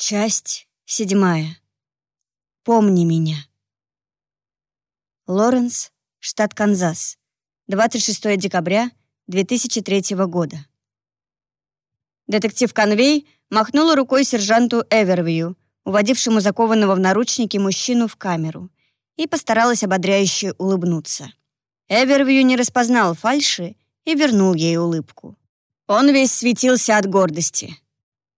Часть седьмая. Помни меня. Лоренс, штат Канзас. 26 декабря 2003 года. Детектив Конвей махнула рукой сержанту Эвервью, уводившему закованного в наручники мужчину в камеру, и постаралась ободряюще улыбнуться. Эвервью не распознал фальши и вернул ей улыбку. Он весь светился от гордости.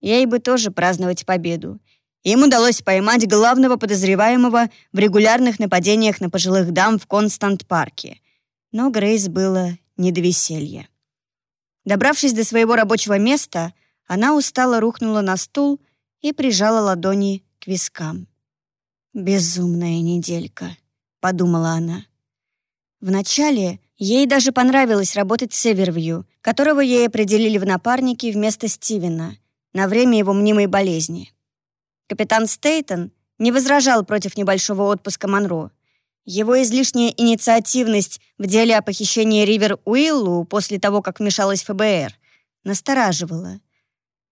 Ей бы тоже праздновать победу. Им удалось поймать главного подозреваемого в регулярных нападениях на пожилых дам в Констант-парке. Но Грейс было не до веселья. Добравшись до своего рабочего места, она устало рухнула на стул и прижала ладони к вискам. «Безумная неделька», — подумала она. Вначале ей даже понравилось работать с Эвервью, которого ей определили в напарники вместо Стивена — на время его мнимой болезни. Капитан Стейтон не возражал против небольшого отпуска Монро. Его излишняя инициативность в деле о похищении Ривер Уиллу после того, как вмешалась ФБР, настораживала.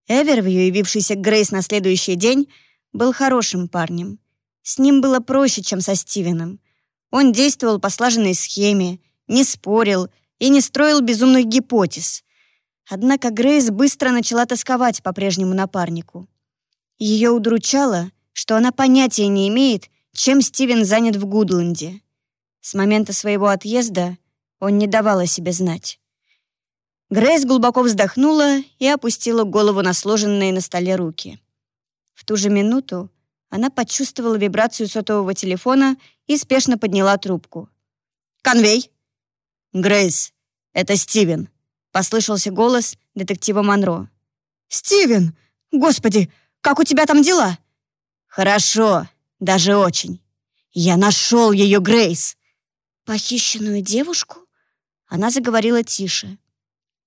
Эвервью, явившийся к Грейс на следующий день, был хорошим парнем. С ним было проще, чем со Стивеном. Он действовал по слаженной схеме, не спорил и не строил безумных гипотез. Однако Грейс быстро начала тосковать по прежнему напарнику. Ее удручало, что она понятия не имеет, чем Стивен занят в Гудленде. С момента своего отъезда он не давал о себе знать. Грейс глубоко вздохнула и опустила голову на сложенные на столе руки. В ту же минуту она почувствовала вибрацию сотового телефона и спешно подняла трубку. «Конвей!» «Грейс, это Стивен», Послышался голос детектива Монро. «Стивен! Господи, как у тебя там дела?» «Хорошо, даже очень. Я нашел ее, Грейс!» «Похищенную девушку?» Она заговорила тише.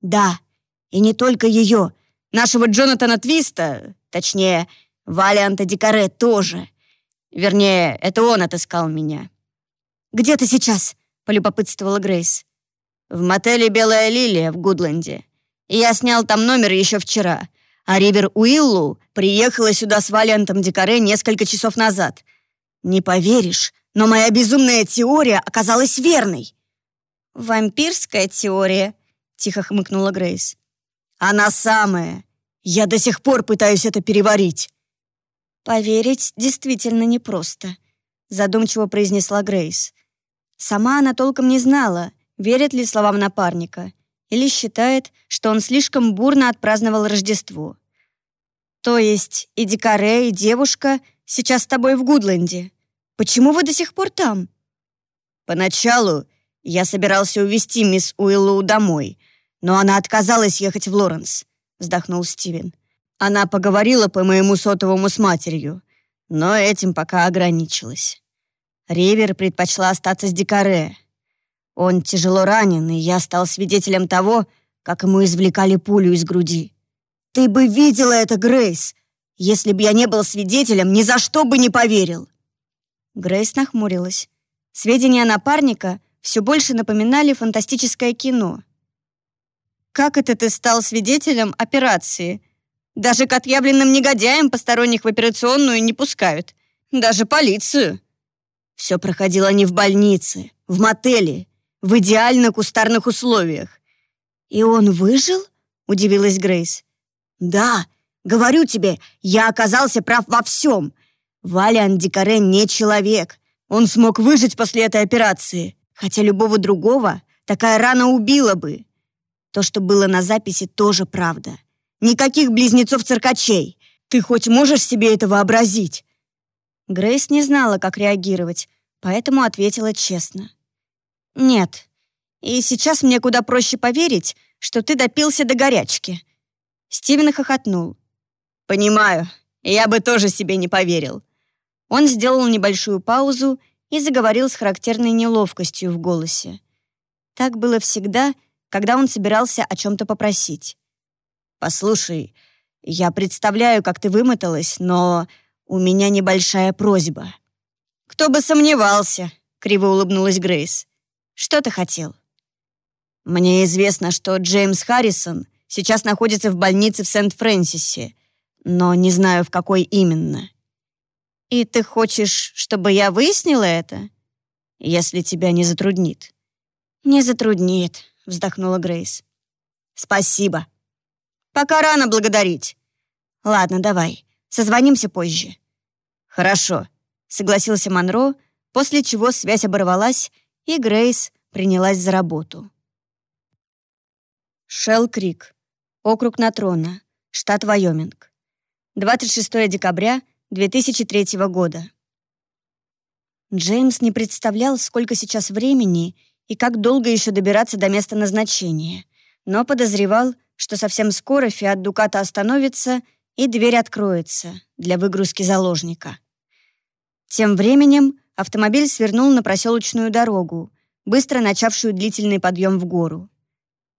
«Да, и не только ее. Нашего Джонатана Твиста, точнее, Валианта Дикаре тоже. Вернее, это он отыскал меня». «Где ты сейчас?» — полюбопытствовала Грейс в мотеле «Белая лилия» в Гудленде. Я снял там номер еще вчера. А Ривер Уиллу приехала сюда с Валентом Дикаре несколько часов назад. Не поверишь, но моя безумная теория оказалась верной. «Вампирская теория», — тихо хмыкнула Грейс. «Она самая. Я до сих пор пытаюсь это переварить». «Поверить действительно непросто», — задумчиво произнесла Грейс. Сама она толком не знала, верит ли словам напарника, или считает, что он слишком бурно отпраздновал Рождество. То есть и Дикаре, и девушка сейчас с тобой в Гудленде. Почему вы до сих пор там? Поначалу я собирался увезти мисс Уиллоу домой, но она отказалась ехать в Лоренс, вздохнул Стивен. Она поговорила по моему сотовому с матерью, но этим пока ограничилась. Ривер предпочла остаться с Дикаре, он тяжело ранен, и я стал свидетелем того, как ему извлекали пулю из груди. Ты бы видела это, Грейс! Если бы я не был свидетелем, ни за что бы не поверил!» Грейс нахмурилась. Сведения напарника все больше напоминали фантастическое кино. «Как это ты стал свидетелем операции? Даже к отъявленным негодяям посторонних в операционную не пускают. Даже полицию!» Все проходило не в больнице, в мотеле, в идеально кустарных условиях. «И он выжил?» — удивилась Грейс. «Да, говорю тебе, я оказался прав во всем. Валиан Дикаре не человек. Он смог выжить после этой операции, хотя любого другого такая рана убила бы. То, что было на записи, тоже правда. Никаких близнецов-циркачей. Ты хоть можешь себе это вообразить?» Грейс не знала, как реагировать, поэтому ответила честно. «Нет. И сейчас мне куда проще поверить, что ты допился до горячки». Стивен хохотнул. «Понимаю. Я бы тоже себе не поверил». Он сделал небольшую паузу и заговорил с характерной неловкостью в голосе. Так было всегда, когда он собирался о чем-то попросить. «Послушай, я представляю, как ты вымоталась, но у меня небольшая просьба». «Кто бы сомневался», — криво улыбнулась Грейс. Что ты хотел?» «Мне известно, что Джеймс Харрисон сейчас находится в больнице в Сент-Фрэнсисе, но не знаю, в какой именно. И ты хочешь, чтобы я выяснила это? Если тебя не затруднит. Не затруднит, вздохнула Грейс. Спасибо. Пока рано благодарить. Ладно, давай. Созвонимся позже. Хорошо, согласился Монро, после чего связь оборвалась, и Грейс принялась за работу. Шелл Крик, округ Натрона, штат Вайоминг. 26 декабря 2003 года. Джеймс не представлял, сколько сейчас времени и как долго еще добираться до места назначения, но подозревал, что совсем скоро Фиат Дуката остановится и дверь откроется для выгрузки заложника. Тем временем автомобиль свернул на проселочную дорогу, быстро начавшую длительный подъем в гору.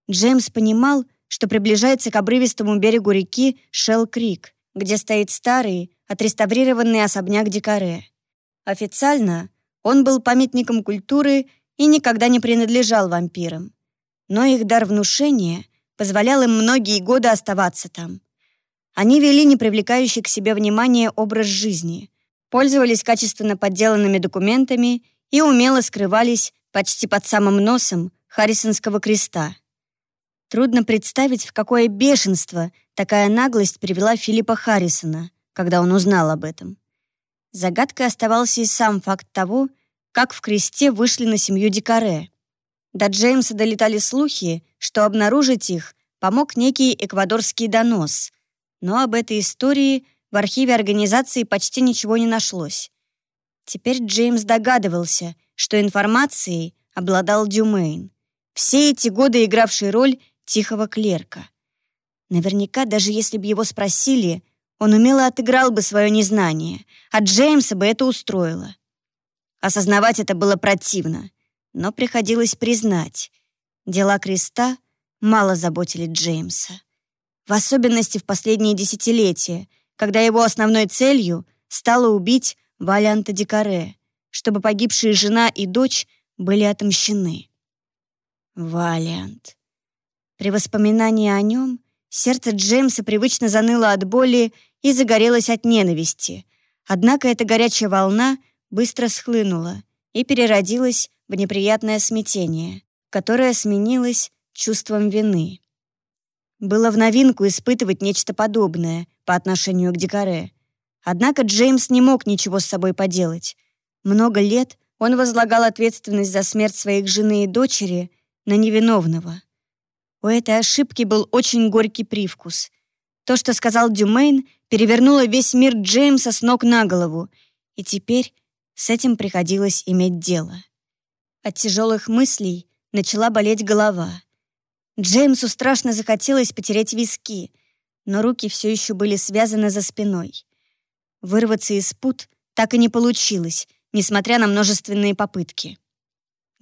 Джеймс понимал, что приближается к обрывистому берегу реки Шелл-Крик, где стоит старый, отреставрированный особняк Дикаре. Официально он был памятником культуры и никогда не принадлежал вампирам. Но их дар внушения позволял им многие годы оставаться там. Они вели непривлекающий к себе внимание образ жизни, пользовались качественно подделанными документами и умело скрывались почти под самым носом Харрисонского креста. Трудно представить, в какое бешенство такая наглость привела Филиппа Харрисона, когда он узнал об этом. Загадкой оставался и сам факт того, как в кресте вышли на семью Дикаре. До Джеймса долетали слухи, что обнаружить их помог некий эквадорский донос, но об этой истории в архиве организации почти ничего не нашлось. Теперь Джеймс догадывался, что информацией обладал Дюмейн, все эти годы игравший роль тихого клерка. Наверняка, даже если бы его спросили, он умело отыграл бы свое незнание, а Джеймса бы это устроило. Осознавать это было противно, но приходилось признать. Дела креста мало заботили Джеймса. В особенности в последние десятилетия, когда его основной целью стало убить Валианта Дикаре, чтобы погибшие жена и дочь были отомщены. Валиант. При воспоминании о нем сердце Джеймса привычно заныло от боли и загорелось от ненависти. Однако эта горячая волна быстро схлынула и переродилась в неприятное смятение, которое сменилось чувством вины. Было в новинку испытывать нечто подобное по отношению к Дикаре. Однако Джеймс не мог ничего с собой поделать. Много лет он возлагал ответственность за смерть своих жены и дочери на невиновного. У этой ошибки был очень горький привкус. То, что сказал Дюмейн, перевернуло весь мир Джеймса с ног на голову, и теперь с этим приходилось иметь дело. От тяжелых мыслей начала болеть голова. Джеймсу страшно захотелось потерять виски, но руки все еще были связаны за спиной. Вырваться из пут так и не получилось, несмотря на множественные попытки.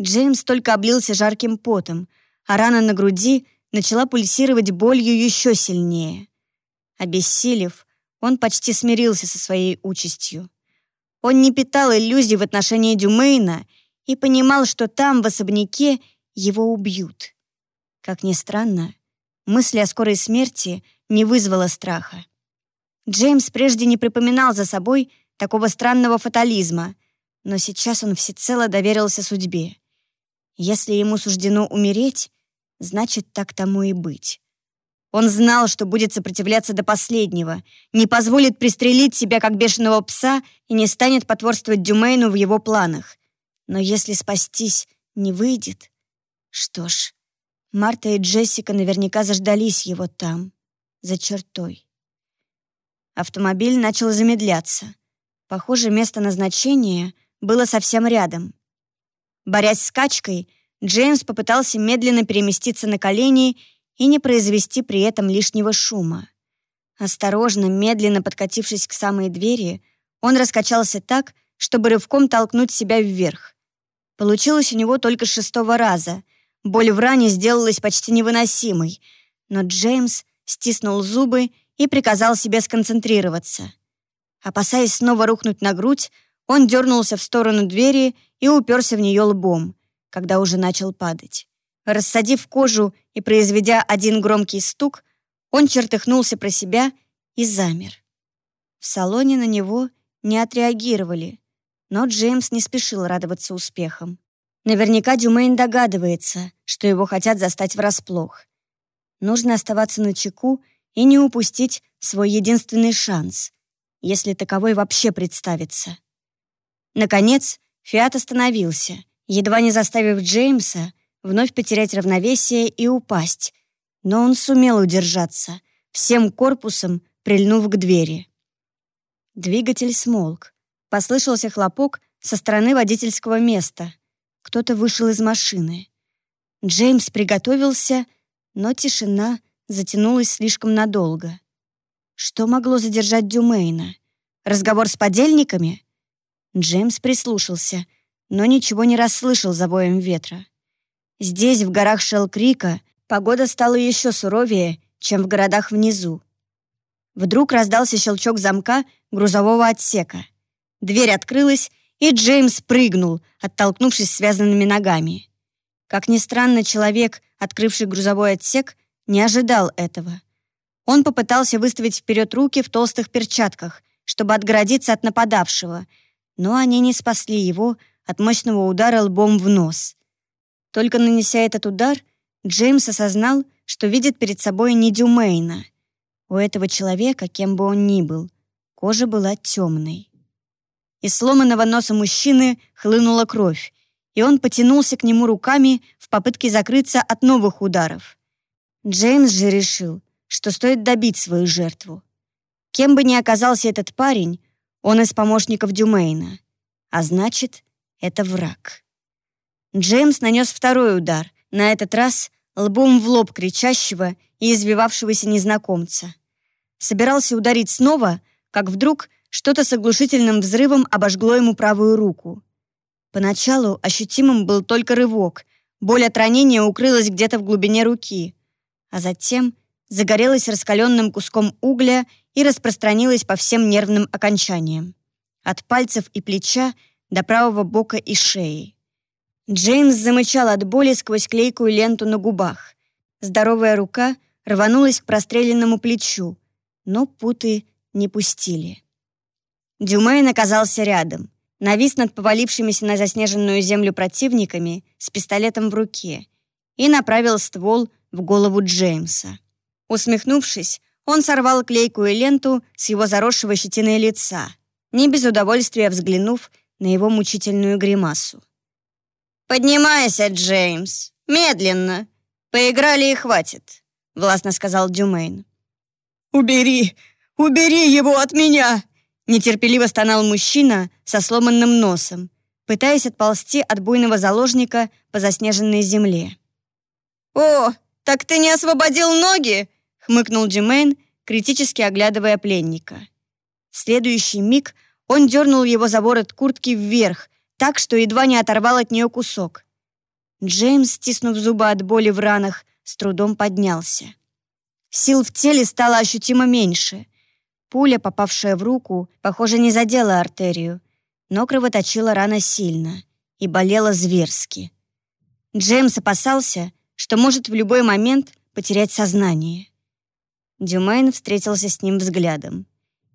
Джеймс только облился жарким потом, а рана на груди начала пульсировать болью еще сильнее. Обессилев, он почти смирился со своей участью. Он не питал иллюзий в отношении Дюмейна и понимал, что там, в особняке, его убьют. Как ни странно, мысль о скорой смерти не вызвала страха. Джеймс прежде не припоминал за собой такого странного фатализма, но сейчас он всецело доверился судьбе. Если ему суждено умереть, значит, так тому и быть. Он знал, что будет сопротивляться до последнего, не позволит пристрелить себя как бешеного пса и не станет потворствовать Дюмейну в его планах. Но если спастись не выйдет... Что ж, Марта и Джессика наверняка заждались его там, за чертой. Автомобиль начал замедляться. Похоже, место назначения было совсем рядом. Борясь с качкой, Джеймс попытался медленно переместиться на колени и не произвести при этом лишнего шума. Осторожно, медленно подкатившись к самой двери, он раскачался так, чтобы рывком толкнуть себя вверх. Получилось у него только шестого раза. Боль в ране сделалась почти невыносимой, но Джеймс стиснул зубы и приказал себе сконцентрироваться. Опасаясь снова рухнуть на грудь, он дернулся в сторону двери и уперся в нее лбом, когда уже начал падать. Рассадив кожу и произведя один громкий стук, он чертыхнулся про себя и замер. В салоне на него не отреагировали, но Джеймс не спешил радоваться успехам. Наверняка Дюмейн догадывается, что его хотят застать врасплох. Нужно оставаться на чеку и не упустить свой единственный шанс, если таковой вообще представится. Наконец, Фиат остановился, едва не заставив Джеймса вновь потерять равновесие и упасть, но он сумел удержаться, всем корпусом прильнув к двери. Двигатель смолк. Послышался хлопок со стороны водительского места. Кто-то вышел из машины. Джеймс приготовился, но тишина затянулась слишком надолго. Что могло задержать Дюмейна? Разговор с подельниками? Джеймс прислушался, но ничего не расслышал за боем ветра. Здесь, в горах Шелкрика, погода стала еще суровее, чем в городах внизу. Вдруг раздался щелчок замка грузового отсека. Дверь открылась, и Джеймс прыгнул, оттолкнувшись связанными ногами. Как ни странно, человек, открывший грузовой отсек, не ожидал этого. Он попытался выставить вперед руки в толстых перчатках, чтобы отгородиться от нападавшего, но они не спасли его от мощного удара лбом в нос. Только нанеся этот удар, Джеймс осознал, что видит перед собой не Дюмейна. У этого человека, кем бы он ни был, кожа была темной. Из сломанного носа мужчины хлынула кровь, и он потянулся к нему руками в попытке закрыться от новых ударов. Джеймс же решил, что стоит добить свою жертву. Кем бы ни оказался этот парень, он из помощников Дюмейна, а значит, это враг. Джеймс нанес второй удар, на этот раз лбом в лоб кричащего и извивавшегося незнакомца собирался ударить снова, как вдруг что-то с оглушительным взрывом обожгло ему правую руку. Поначалу ощутимым был только рывок, боль от ранения укрылась где-то в глубине руки, а затем загорелась раскаленным куском угля и распространилась по всем нервным окончаниям. От пальцев и плеча до правого бока и шеи. Джеймс замычал от боли сквозь клейкую ленту на губах. Здоровая рука рванулась к простреленному плечу, но путы не пустили. Дюмейн оказался рядом, навис над повалившимися на заснеженную землю противниками с пистолетом в руке и направил ствол в голову Джеймса. Усмехнувшись, он сорвал клейкую ленту с его заросшего щетиной лица, не без удовольствия взглянув на его мучительную гримасу. «Поднимайся, Джеймс! Медленно! Поиграли и хватит!» — властно сказал Дюмейн. «Убери! Убери его от меня!» Нетерпеливо стонал мужчина со сломанным носом, пытаясь отползти от буйного заложника по заснеженной земле. «О, так ты не освободил ноги?» — хмыкнул Дюмейн, критически оглядывая пленника. В следующий миг он дернул его за ворот куртки вверх, так, что едва не оторвал от нее кусок. Джеймс, стиснув зубы от боли в ранах, с трудом поднялся. Сил в теле стало ощутимо меньше. Пуля, попавшая в руку, похоже, не задела артерию, но кровоточила рана сильно и болела зверски. Джеймс опасался, что может в любой момент потерять сознание. Дюмейн встретился с ним взглядом.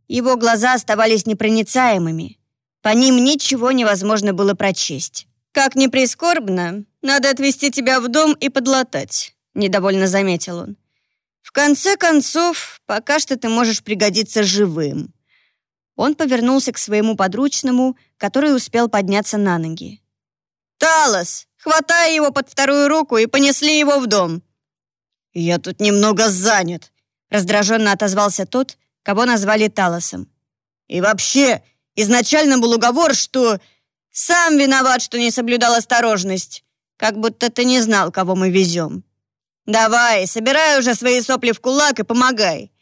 Его глаза оставались непроницаемыми. По ним ничего невозможно было прочесть. «Как ни прискорбно, надо отвезти тебя в дом и подлатать», — недовольно заметил он. В конце концов, пока что ты можешь пригодиться живым». Он повернулся к своему подручному, который успел подняться на ноги. «Талос, хватай его под вторую руку и понесли его в дом». «Я тут немного занят», — раздраженно отозвался тот, кого назвали Талосом. «И вообще, изначально был уговор, что сам виноват, что не соблюдал осторожность, как будто ты не знал, кого мы везем. «Давай, собирай уже свои сопли в кулак и помогай.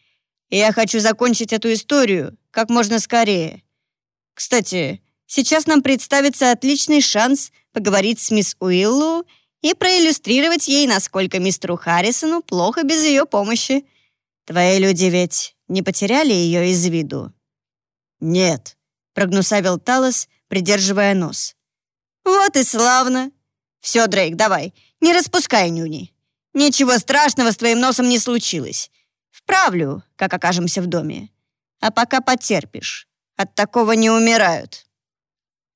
Я хочу закончить эту историю как можно скорее. Кстати, сейчас нам представится отличный шанс поговорить с мисс Уиллу и проиллюстрировать ей, насколько мистеру Харрисону плохо без ее помощи. Твои люди ведь не потеряли ее из виду?» «Нет», — прогнусавил Талос, придерживая нос. «Вот и славно. Все, Дрейк, давай, не распускай нюни. Ничего страшного с твоим носом не случилось. Вправлю, как окажемся в доме. А пока потерпишь. От такого не умирают».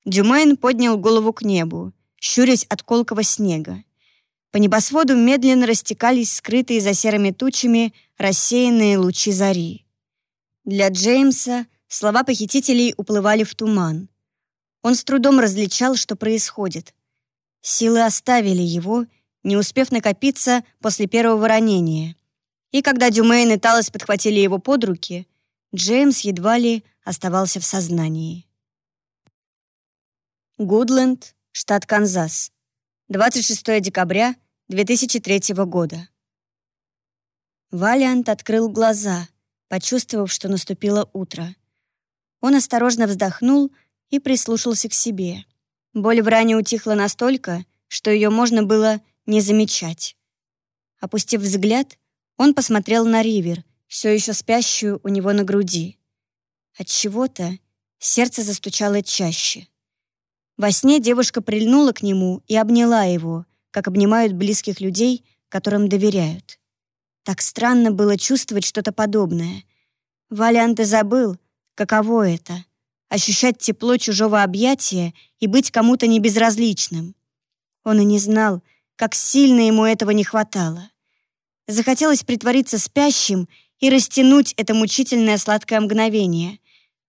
Дюмейн поднял голову к небу, щурясь от колкого снега. По небосводу медленно растекались скрытые за серыми тучами рассеянные лучи зари. Для Джеймса слова похитителей уплывали в туман. Он с трудом различал, что происходит. Силы оставили его, не успев накопиться после первого ранения. И когда Дюмейн и Талос подхватили его под руки, Джеймс едва ли оставался в сознании. Гудленд, штат Канзас. 26 декабря 2003 года. Валиант открыл глаза, почувствовав, что наступило утро. Он осторожно вздохнул и прислушался к себе. Боль в ране утихла настолько, что ее можно было не замечать. Опустив взгляд, он посмотрел на Ривер, все еще спящую у него на груди. От чего-то сердце застучало чаще. Во сне девушка прильнула к нему и обняла его, как обнимают близких людей, которым доверяют. Так странно было чувствовать что-то подобное. Валианте забыл, каково это — ощущать тепло чужого объятия и быть кому-то небезразличным. Он и не знал, как сильно ему этого не хватало. Захотелось притвориться спящим и растянуть это мучительное сладкое мгновение,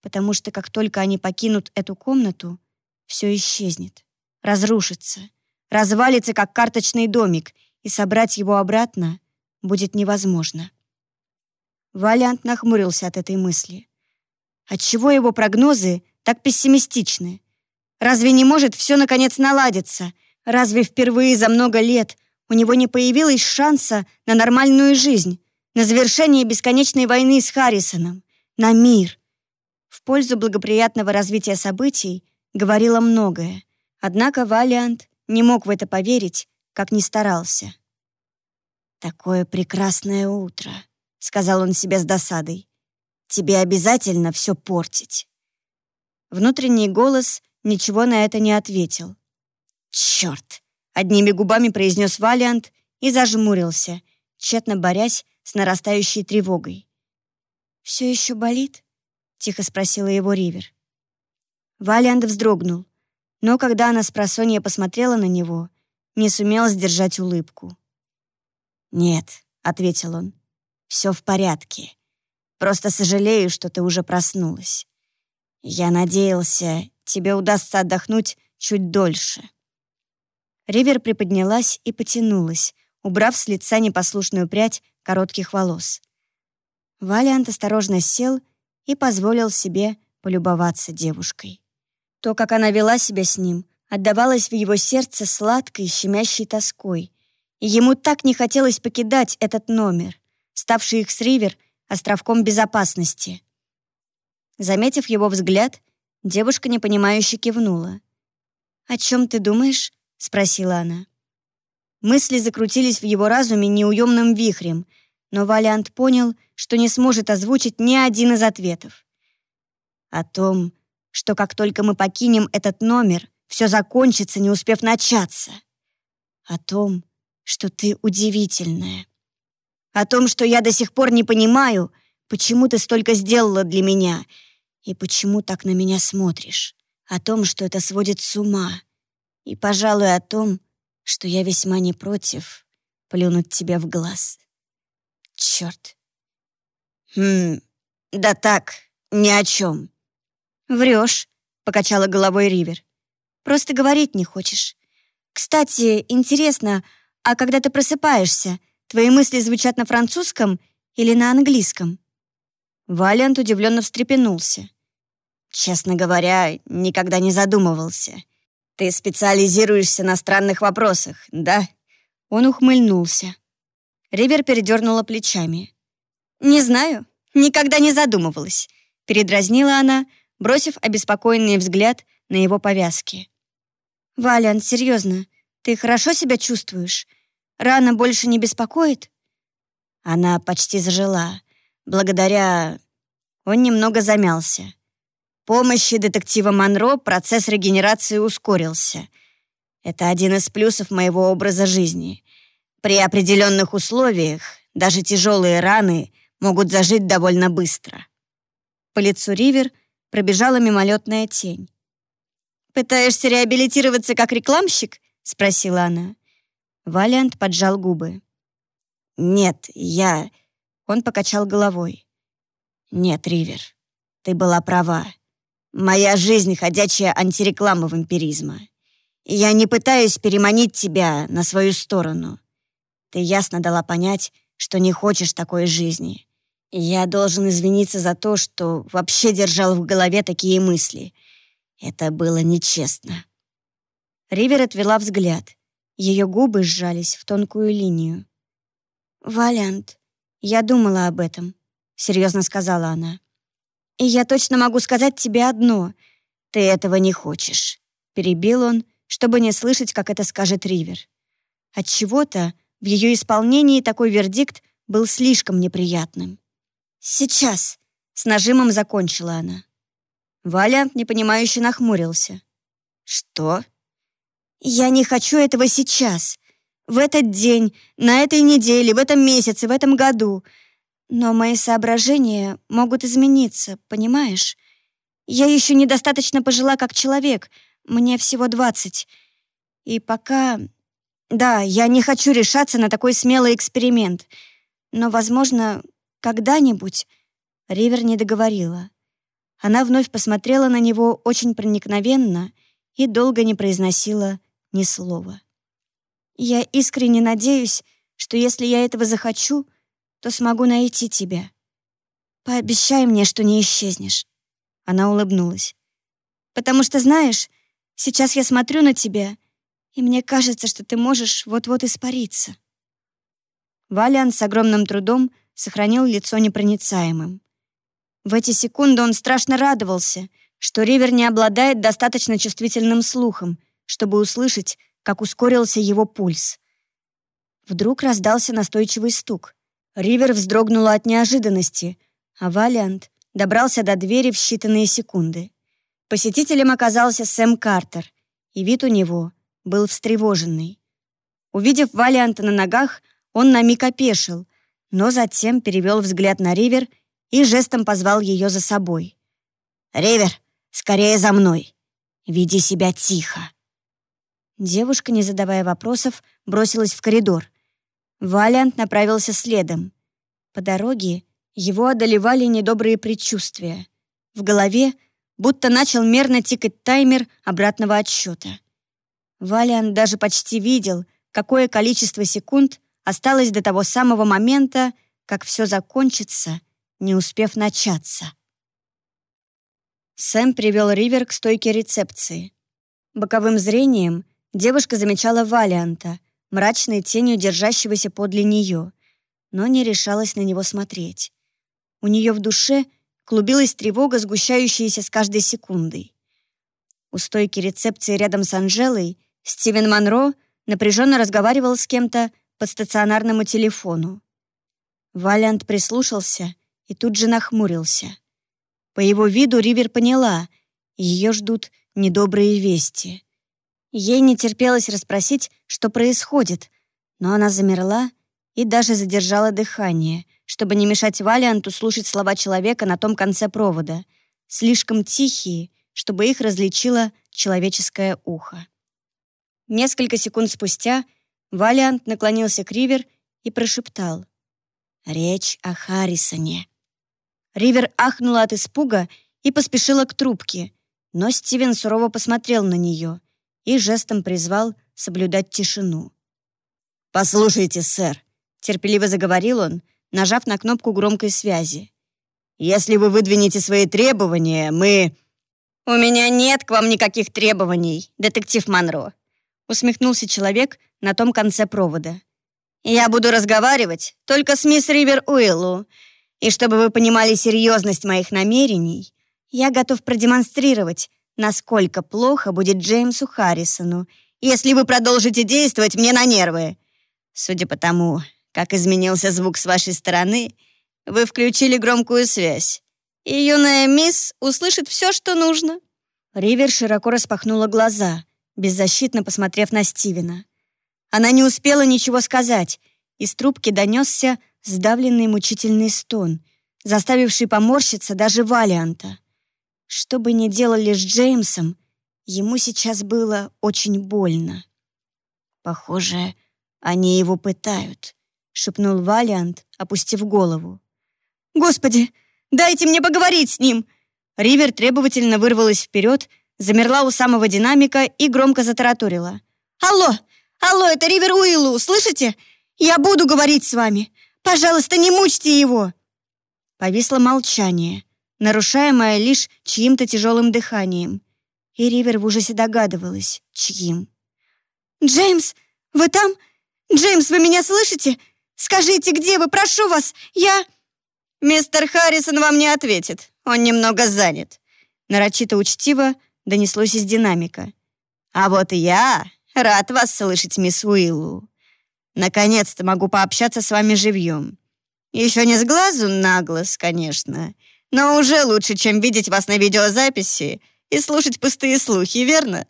потому что как только они покинут эту комнату, все исчезнет, разрушится, развалится, как карточный домик, и собрать его обратно будет невозможно. Валиант нахмурился от этой мысли. Отчего его прогнозы так пессимистичны? Разве не может все наконец наладиться? Разве впервые за много лет у него не появилось шанса на нормальную жизнь, на завершение бесконечной войны с Харрисоном, на мир? В пользу благоприятного развития событий говорило многое, однако Валиант не мог в это поверить, как ни старался. «Такое прекрасное утро», — сказал он себе с досадой. «Тебе обязательно все портить». Внутренний голос ничего на это не ответил. «Черт!» — одними губами произнес Валиант и зажмурился, тщетно борясь с нарастающей тревогой. «Все еще болит?» — тихо спросила его Ривер. Валиант вздрогнул но когда она с просонья посмотрела на него, не сумела сдержать улыбку. «Нет», — ответил он, — «все в порядке. Просто сожалею, что ты уже проснулась. Я надеялся, тебе удастся отдохнуть чуть дольше». Ривер приподнялась и потянулась, убрав с лица непослушную прядь коротких волос. Валиант осторожно сел и позволил себе полюбоваться девушкой. То, как она вела себя с ним, отдавалось в его сердце сладкой, щемящей тоской. И ему так не хотелось покидать этот номер, ставший их с Ривер островком безопасности. Заметив его взгляд, девушка непонимающе кивнула. «О чем ты думаешь?» — спросила она. Мысли закрутились в его разуме неуемным вихрем, но Валиант понял, что не сможет озвучить ни один из ответов. О том, что как только мы покинем этот номер, все закончится, не успев начаться. О том, что ты удивительная. О том, что я до сих пор не понимаю, почему ты столько сделала для меня и почему так на меня смотришь. О том, что это сводит с ума. И, пожалуй, о том, что я весьма не против плюнуть тебе в глаз. Черт. Хм, да так, ни о чем. «Врешь», — покачала головой Ривер. «Просто говорить не хочешь. Кстати, интересно, а когда ты просыпаешься, твои мысли звучат на французском или на английском?» Валиант удивленно встрепенулся. «Честно говоря, никогда не задумывался. Ты специализируешься на странных вопросах, да?» Он ухмыльнулся. Ривер передернула плечами. «Не знаю, никогда не задумывалась», — передразнила она, — бросив обеспокоенный взгляд на его повязки. «Валян, серьезно, ты хорошо себя чувствуешь? Рана больше не беспокоит?» Она почти зажила. Благодаря... Он немного замялся. Помощи детектива Монро процесс регенерации ускорился. Это один из плюсов моего образа жизни. При определенных условиях даже тяжелые раны могут зажить довольно быстро». По лицу Ривер пробежала мимолетная тень. «Пытаешься реабилитироваться как рекламщик?» — спросила она. Валиант поджал губы. «Нет, я...» Он покачал головой. «Нет, Ривер, ты была права. Моя жизнь — ходячая антиреклама вампиризма. Я не пытаюсь переманить тебя на свою сторону. Ты ясно дала понять, что не хочешь такой жизни. Я должен извиниться за то, что вообще держал в голове такие мысли. Это было нечестно». Ривер отвела взгляд. Ее губы сжались в тонкую линию. «Валянт, я думала об этом», — серьезно сказала она. «И я точно могу сказать тебе одно. Ты этого не хочешь», — перебил он, чтобы не слышать, как это скажет Ривер. От чего то в ее исполнении такой вердикт был слишком неприятным. «Сейчас», — с нажимом закончила она. Валянт непонимающе нахмурился. «Что?» «Я не хочу этого сейчас в этот день, на этой неделе, в этом месяце, в этом году. Но мои соображения могут измениться, понимаешь? Я еще недостаточно пожила как человек, мне всего двадцать. И пока... Да, я не хочу решаться на такой смелый эксперимент. Но, возможно, когда-нибудь... Ривер не договорила. Она вновь посмотрела на него очень проникновенно и долго не произносила ни слова. Я искренне надеюсь, что если я этого захочу, то смогу найти тебя. Пообещай мне, что не исчезнешь». Она улыбнулась. «Потому что, знаешь, сейчас я смотрю на тебя, и мне кажется, что ты можешь вот-вот испариться». Валиан с огромным трудом сохранил лицо непроницаемым. В эти секунды он страшно радовался, что Ривер не обладает достаточно чувствительным слухом, чтобы услышать, как ускорился его пульс. Вдруг раздался настойчивый стук. Ривер вздрогнула от неожиданности, а Валиант добрался до двери в считанные секунды. Посетителем оказался Сэм Картер, и вид у него был встревоженный. Увидев Валианта на ногах, он на миг опешил, но затем перевел взгляд на Ривер и жестом позвал ее за собой. «Ривер, скорее за мной! Веди себя тихо!» Девушка, не задавая вопросов, бросилась в коридор. Валиант направился следом. По дороге его одолевали недобрые предчувствия. В голове будто начал мерно тикать таймер обратного отсчета. Валиант даже почти видел, какое количество секунд осталось до того самого момента, как все закончится, не успев начаться. Сэм привел Ривер к стойке рецепции. Боковым зрением Девушка замечала Валианта, мрачной тенью держащегося подле нее, но не решалась на него смотреть. У нее в душе клубилась тревога, сгущающаяся с каждой секундой. У стойки рецепции рядом с Анжелой Стивен Монро напряженно разговаривал с кем-то по стационарному телефону. Валиант прислушался и тут же нахмурился. По его виду Ривер поняла, ее ждут недобрые вести. Ей не терпелось расспросить, что происходит, но она замерла и даже задержала дыхание, чтобы не мешать Валианту слушать слова человека на том конце провода, слишком тихие, чтобы их различило человеческое ухо. Несколько секунд спустя Валиант наклонился к Ривер и прошептал «Речь о Харрисоне». Ривер ахнула от испуга и поспешила к трубке, но Стивен сурово посмотрел на нее — и жестом призвал соблюдать тишину. «Послушайте, сэр», — терпеливо заговорил он, нажав на кнопку громкой связи. «Если вы выдвинете свои требования, мы...» «У меня нет к вам никаких требований, детектив Монро», — усмехнулся человек на том конце провода. «Я буду разговаривать только с мисс Ривер Уиллу, и чтобы вы понимали серьезность моих намерений, я готов продемонстрировать, насколько плохо будет Джеймсу Харрисону, если вы продолжите действовать мне на нервы. Судя по тому, как изменился звук с вашей стороны, вы включили громкую связь. И юная мисс услышит все, что нужно». Ривер широко распахнула глаза, беззащитно посмотрев на Стивена. Она не успела ничего сказать. Из трубки донесся сдавленный мучительный стон, заставивший поморщиться даже Валианта. Что бы ни делали с Джеймсом, ему сейчас было очень больно. «Похоже, они его пытают», — шепнул Валиант, опустив голову. «Господи, дайте мне поговорить с ним!» Ривер требовательно вырвалась вперед, замерла у самого динамика и громко затараторила. «Алло! Алло, это Ривер Уиллу, слышите? Я буду говорить с вами! Пожалуйста, не мучьте его!» Повисло молчание, нарушаемое лишь чьим-то тяжелым дыханием. И Ривер в ужасе догадывалась, чьим. «Джеймс, вы там? Джеймс, вы меня слышите? Скажите, где вы? Прошу вас! Я...» «Мистер Харрисон вам не ответит. Он немного занят». Нарочито учтиво донеслось из динамика. «А вот я рад вас слышать, мисс Уиллу. Наконец-то могу пообщаться с вами живьем. Еще не с глазу на глаз, конечно, но уже лучше, чем видеть вас на видеозаписи и слушать пустые слухи, верно?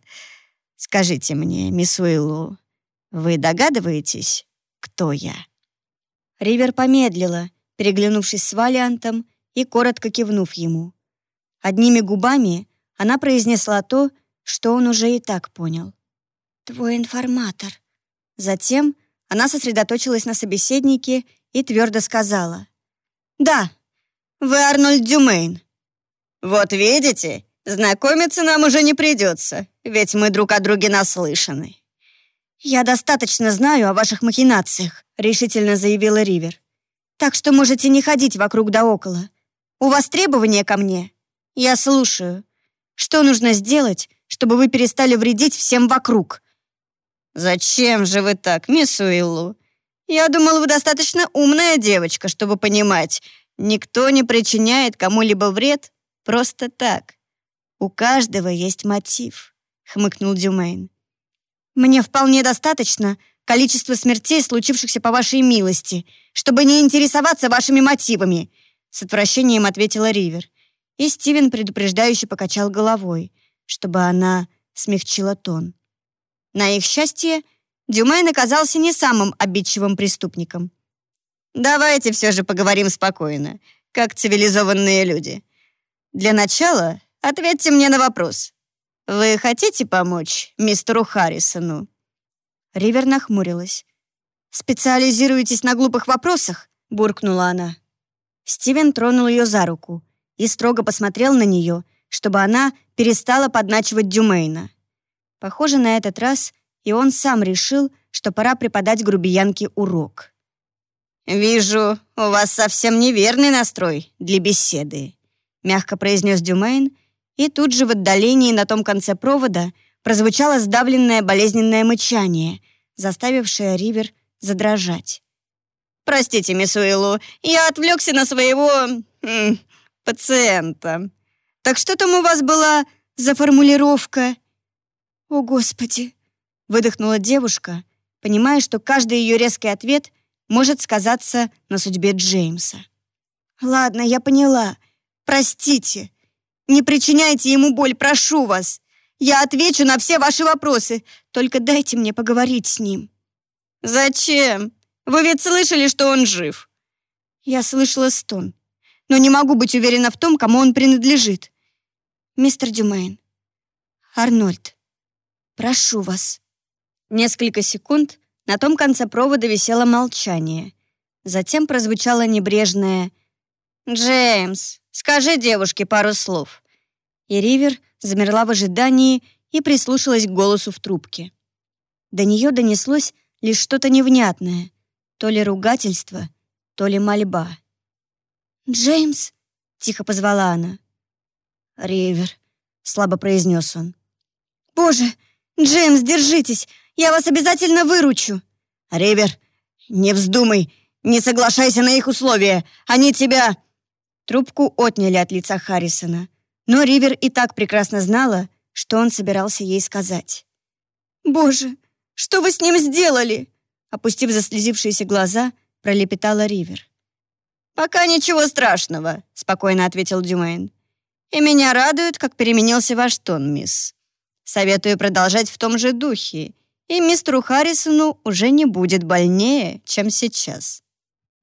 Скажите мне, мисс Уиллу, вы догадываетесь, кто я?» Ривер помедлила, переглянувшись с Валиантом и коротко кивнув ему. Одними губами она произнесла то, что он уже и так понял. «Твой информатор». Затем она сосредоточилась на собеседнике и твердо сказала. «Да, вы Арнольд Дюмейн». «Вот видите, знакомиться нам уже не придется, ведь мы друг о друге наслышаны». «Я достаточно знаю о ваших махинациях», — решительно заявила Ривер. Так что можете не ходить вокруг да около. У вас требования ко мне? Я слушаю. Что нужно сделать, чтобы вы перестали вредить всем вокруг?» «Зачем же вы так, мисс Уиллу? Я думал, вы достаточно умная девочка, чтобы понимать, никто не причиняет кому-либо вред просто так. У каждого есть мотив», — хмыкнул Дюмейн. «Мне вполне достаточно количества смертей, случившихся по вашей милости, чтобы не интересоваться вашими мотивами», с отвращением ответила Ривер. И Стивен предупреждающе покачал головой, чтобы она смягчила тон. На их счастье, Дюмейн оказался не самым обидчивым преступником. «Давайте все же поговорим спокойно, как цивилизованные люди. Для начала ответьте мне на вопрос. Вы хотите помочь мистеру Харрисону?» Ривер нахмурилась. «Специализируетесь на глупых вопросах?» — буркнула она. Стивен тронул ее за руку и строго посмотрел на нее, чтобы она перестала подначивать Дюмейна. Похоже, на этот раз и он сам решил, что пора преподать грубиянке урок. «Вижу, у вас совсем неверный настрой для беседы», мягко произнес Дюмейн, и тут же в отдалении на том конце провода прозвучало сдавленное болезненное мычание, заставившее Ривер задрожать. «Простите, мисс Уиллу, я отвлекся на своего... М, пациента. Так что там у вас была за формулировка?» «О, Господи!» — выдохнула девушка, понимая, что каждый ее резкий ответ может сказаться на судьбе Джеймса. «Ладно, я поняла. Простите. Не причиняйте ему боль, прошу вас. Я отвечу на все ваши вопросы. Только дайте мне поговорить с ним». «Зачем? Вы ведь слышали, что он жив?» Я слышала стон, но не могу быть уверена в том, кому он принадлежит. «Мистер Дюмейн, Арнольд, прошу вас». Несколько секунд на том конце провода висело молчание. Затем прозвучало небрежное «Джеймс, скажи девушке пару слов». И Ривер замерла в ожидании и прислушалась к голосу в трубке. До нее донеслось лишь что-то невнятное, то ли ругательство, то ли мольба. «Джеймс?» — тихо позвала она. «Ривер», — слабо произнес он. «Боже, Джеймс, держитесь! Я вас обязательно выручу!» «Ривер, не вздумай! Не соглашайся на их условия! Они тебя...» Трубку отняли от лица Харрисона. Но Ривер и так прекрасно знала, что он собирался ей сказать. «Боже, что вы с ним сделали?» Опустив заслезившиеся глаза, пролепетала Ривер. «Пока ничего страшного», — спокойно ответил Дюмейн. «И меня радует, как переменился ваш тон, мисс. Советую продолжать в том же духе, и мистеру Харрисону уже не будет больнее, чем сейчас».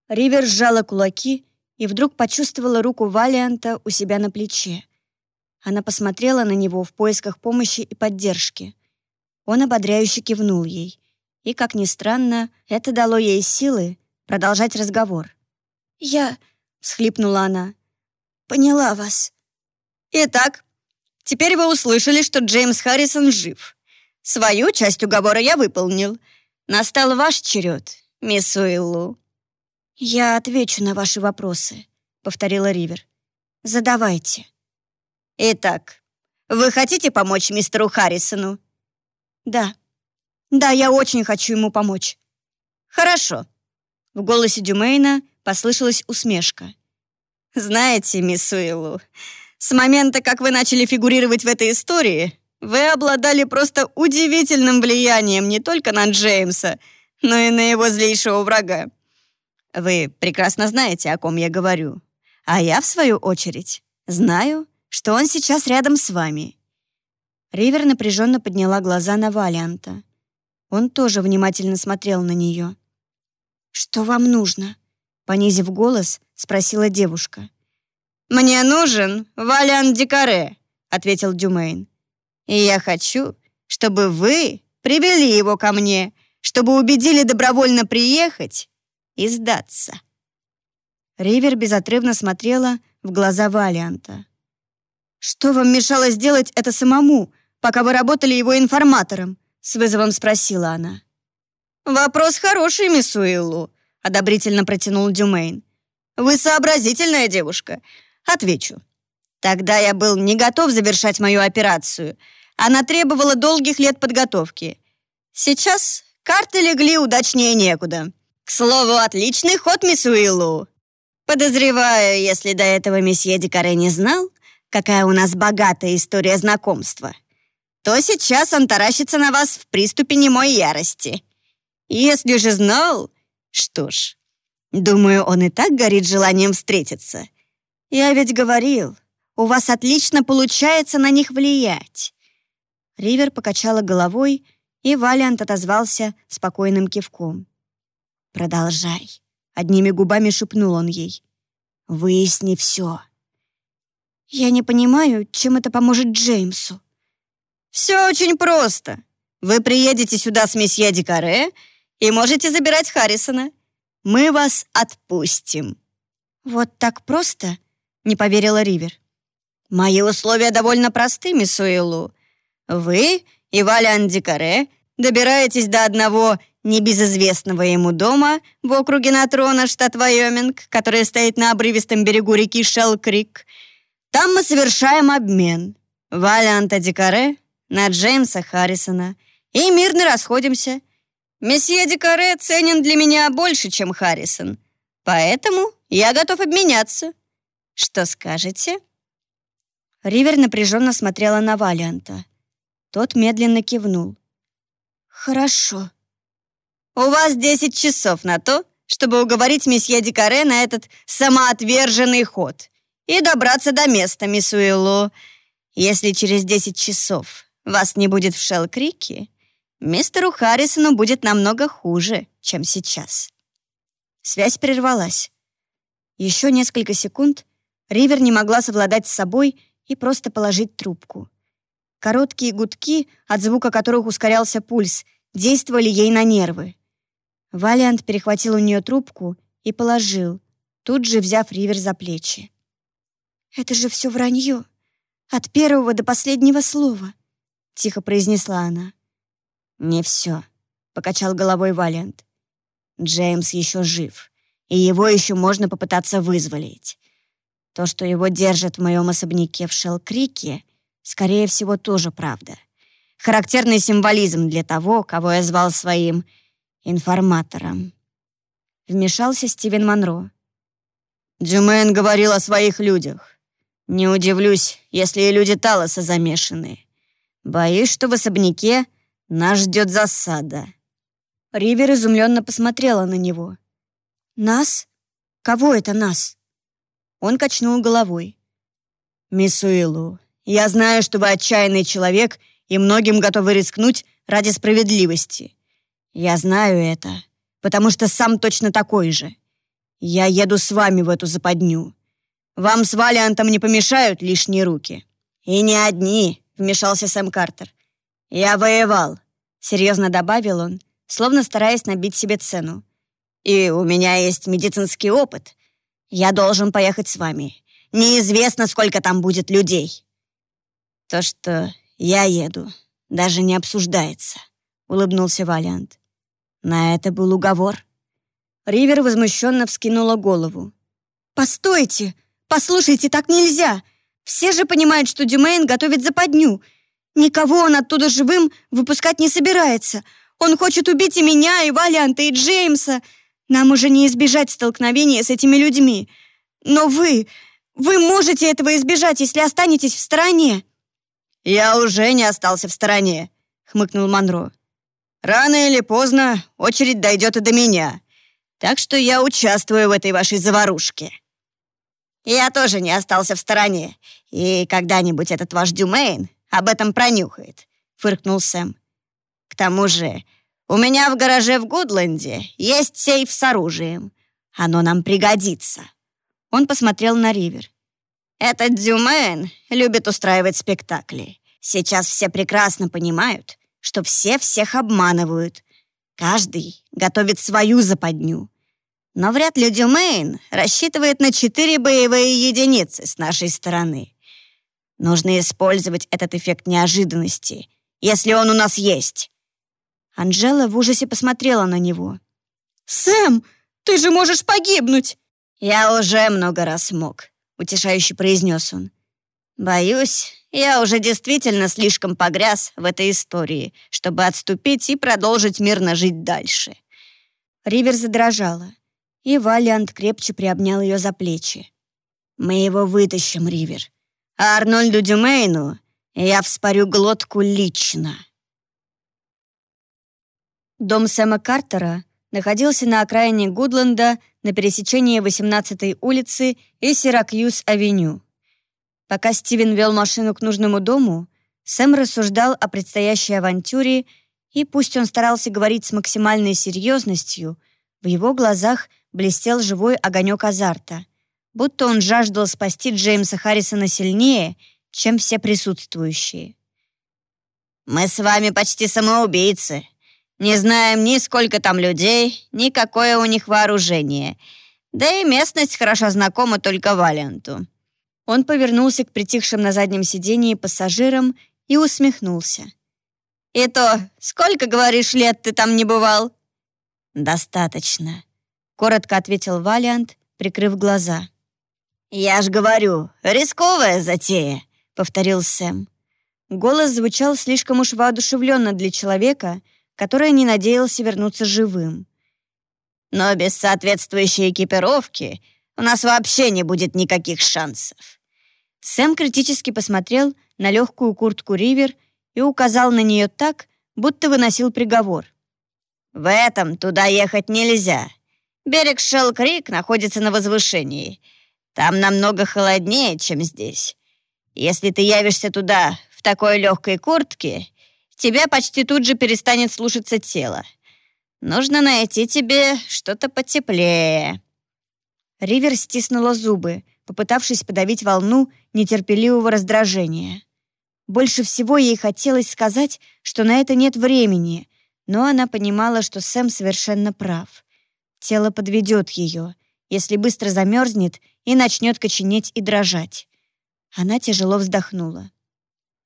Ривер сжала кулаки и вдруг почувствовала руку Валианта у себя на плече. Она посмотрела на него в поисках помощи и поддержки. Он ободряюще кивнул ей. И, как ни странно, это дало ей силы продолжать разговор. «Я...» — всхлипнула она. «Поняла вас». «Итак, теперь вы услышали, что Джеймс Харрисон жив. Свою часть уговора я выполнил. Настал ваш черед, мисс Уиллу». «Я отвечу на ваши вопросы», — повторила Ривер. «Задавайте». «Итак, вы хотите помочь мистеру Харрисону?» «Да. Да, я очень хочу ему помочь». «Хорошо». В голосе Дюмейна послышалась усмешка. «Знаете, мисс Уиллу, с момента, как вы начали фигурировать в этой истории, вы обладали просто удивительным влиянием не только на Джеймса, но и на его злейшего врага. Вы прекрасно знаете, о ком я говорю. А я, в свою очередь, знаю, что он сейчас рядом с вами». Ривер напряженно подняла глаза на Валианта. Он тоже внимательно смотрел на нее. «Что вам нужно?» Понизив голос, спросила девушка. «Мне нужен Валиант Дикаре», — ответил Дюмейн. «И я хочу, чтобы вы привели его ко мне, чтобы убедили добровольно приехать и сдаться». Ривер безотрывно смотрела в глаза Валианта. «Что вам мешало сделать это самому, пока вы работали его информатором?» с вызовом спросила она. «Вопрос хороший, мисс Уиллу», — одобрительно протянул Дюмейн. «Вы сообразительная девушка. Отвечу. Тогда я был не готов завершать мою операцию. Она требовала долгих лет подготовки. Сейчас карты легли удачнее некуда. К слову, отличный ход, мисс Уиллу. Подозреваю, если до этого месье Дикаре не знал, какая у нас богатая история знакомства, то сейчас он таращится на вас в приступе немой ярости. Если же знал, что ж, думаю, он и так горит желанием встретиться. Я ведь говорил, у вас отлично получается на них влиять. Ривер покачала головой, и Валиант отозвался спокойным кивком. «Продолжай», — одними губами шепнул он ей. «Выясни все». «Я не понимаю, чем это поможет Джеймсу». «Все очень просто. Вы приедете сюда с месье Дикаре и можете забирать Харрисона. Мы вас отпустим». «Вот так просто?» — не поверила Ривер. «Мои условия довольно просты, мисс Уиллу. Вы и Валян Дикаре добираетесь до одного небезызвестного ему дома в округе Натрона, штат Вайоминг, который стоит на обрывистом берегу реки Шелл-Крик. Там мы совершаем обмен. Валианта Дикаре на Джеймса Харрисона. И мирно расходимся. Месье Дикаре ценен для меня больше, чем Харрисон. Поэтому я готов обменяться. Что скажете?» Ривер напряженно смотрела на Валианта. Тот медленно кивнул. «Хорошо», у вас 10 часов на то, чтобы уговорить месье Дикаре на этот самоотверженный ход и добраться до места, мисс Уиллу. Если через 10 часов вас не будет в Шелл-Крике, мистеру Харрисону будет намного хуже, чем сейчас». Связь прервалась. Еще несколько секунд Ривер не могла совладать с собой и просто положить трубку. Короткие гудки, от звука которых ускорялся пульс, действовали ей на нервы. Валиант перехватил у нее трубку и положил, тут же взяв Ривер за плечи. «Это же все вранье. От первого до последнего слова», — тихо произнесла она. «Не все», — покачал головой Валиант. «Джеймс еще жив, и его еще можно попытаться вызволить. То, что его держат в моем особняке в Шелкрике, скорее всего, тоже правда. Характерный символизм для того, кого я звал своим информатором. Вмешался Стивен Монро. Дюмен говорил о своих людях. Не удивлюсь, если и люди Талоса замешаны. Боюсь, что в особняке нас ждет засада. Ривер изумленно посмотрела на него. «Нас? Кого это нас?» Он качнул головой. «Мисс Уиллу, я знаю, что вы отчаянный человек и многим готовы рискнуть ради справедливости. Я знаю это, потому что сам точно такой же. Я еду с вами в эту западню. Вам с Валиантом не помешают лишние руки». «И не одни», — вмешался Сэм Картер. «Я воевал», — серьезно добавил он, словно стараясь набить себе цену. «И у меня есть медицинский опыт. Я должен поехать с вами. Неизвестно, сколько там будет людей». «То, что я еду, даже не обсуждается», — улыбнулся Валиант. На это был уговор. Ривер возмущенно вскинула голову. «Постойте! Послушайте, так нельзя! Все же понимают, что Дюмейн готовит западню. Никого он оттуда живым выпускать не собирается. Он хочет убить и меня, и Валианта, и Джеймса. Нам уже не избежать столкновения с этими людьми. Но вы... Вы можете этого избежать, если останетесь в стороне». «Я уже не остался в стороне», — хмыкнул Монро. «Рано или поздно очередь дойдет и до меня. Так что я участвую в этой вашей заварушке». «Я тоже не остался в стороне. И когда-нибудь этот ваш Дюмейн об этом пронюхает», — фыркнул Сэм. «К тому же у меня в гараже в Гудленде есть сейф с оружием. Оно нам пригодится». Он посмотрел на Ривер. «Этот Дюмейн любит устраивать спектакли. Сейчас все прекрасно понимают, что все всех обманывают. Каждый готовит свою западню. Но вряд ли Дюмейн рассчитывает на четыре боевые единицы с нашей стороны. Нужно использовать этот эффект неожиданности, если он у нас есть. Анжела в ужасе посмотрела на него. «Сэм, ты же можешь погибнуть!» «Я уже много раз мог», — утешающе произнес он. «Боюсь, я уже действительно слишком погряз в этой истории, чтобы отступить и продолжить мирно жить дальше». Ривер задрожала и Валиант крепче приобнял ее за плечи. «Мы его вытащим, Ривер. А Арнольду Дюмейну я вспорю глотку лично». Дом Сэма Картера находился на окраине Гудленда на пересечении 18-й улицы и Сиракьюз-авеню. Пока Стивен вел машину к нужному дому, Сэм рассуждал о предстоящей авантюре, и пусть он старался говорить с максимальной серьезностью, в его глазах блестел живой огонек азарта, будто он жаждал спасти Джеймса Харрисона сильнее, чем все присутствующие. «Мы с вами почти самоубийцы. Не знаем ни сколько там людей, ни какое у них вооружение. Да и местность хорошо знакома только Валенту». Он повернулся к притихшим на заднем сидении пассажирам и усмехнулся. «И то, сколько, говоришь, лет ты там не бывал?» «Достаточно коротко ответил Валиант, прикрыв глаза. «Я ж говорю, рисковая затея», — повторил Сэм. Голос звучал слишком уж воодушевленно для человека, который не надеялся вернуться живым. «Но без соответствующей экипировки у нас вообще не будет никаких шансов». Сэм критически посмотрел на легкую куртку Ривер и указал на нее так, будто выносил приговор. «В этом туда ехать нельзя. Берег Шелл-Крик находится на возвышении. Там намного холоднее, чем здесь. Если ты явишься туда в такой легкой куртке, тебя почти тут же перестанет слушаться тело. Нужно найти тебе что-то потеплее». Ривер стиснула зубы, попытавшись подавить волну нетерпеливого раздражения. Больше всего ей хотелось сказать, что на это нет времени, но она понимала, что Сэм совершенно прав. Тело подведет ее, если быстро замерзнет и начнет коченеть и дрожать. Она тяжело вздохнула.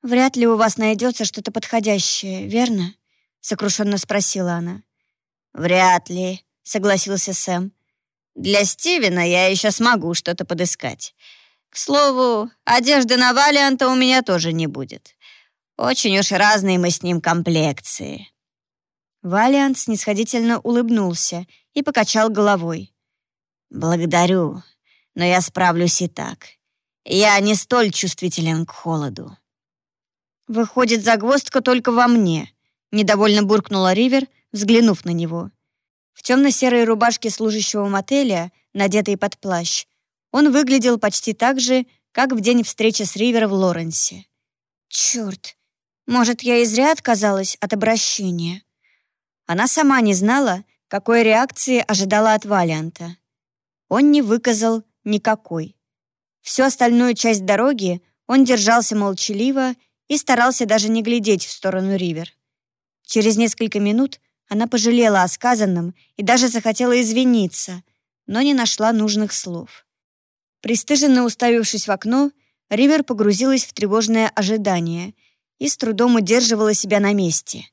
«Вряд ли у вас найдется что-то подходящее, верно?» — сокрушенно спросила она. «Вряд ли», — согласился Сэм. «Для Стивена я еще смогу что-то подыскать. К слову, одежды на Валианта у меня тоже не будет. Очень уж разные мы с ним комплекции». Валиант снисходительно улыбнулся и покачал головой. «Благодарю, но я справлюсь и так. Я не столь чувствителен к холоду». «Выходит, загвоздка только во мне», — недовольно буркнула Ривер, взглянув на него. В темно-серой рубашке служащего мотеля, надетой под плащ, он выглядел почти так же, как в день встречи с Ривер в Лоренсе. «Черт, может, я и зря отказалась от обращения?» Она сама не знала, какой реакции ожидала от Валианта. он не выказал никакой. Всю остальную часть дороги он держался молчаливо и старался даже не глядеть в сторону Ривер. Через несколько минут она пожалела о сказанном и даже захотела извиниться, но не нашла нужных слов. Престыженно уставившись в окно, Ривер погрузилась в тревожное ожидание и с трудом удерживала себя на месте.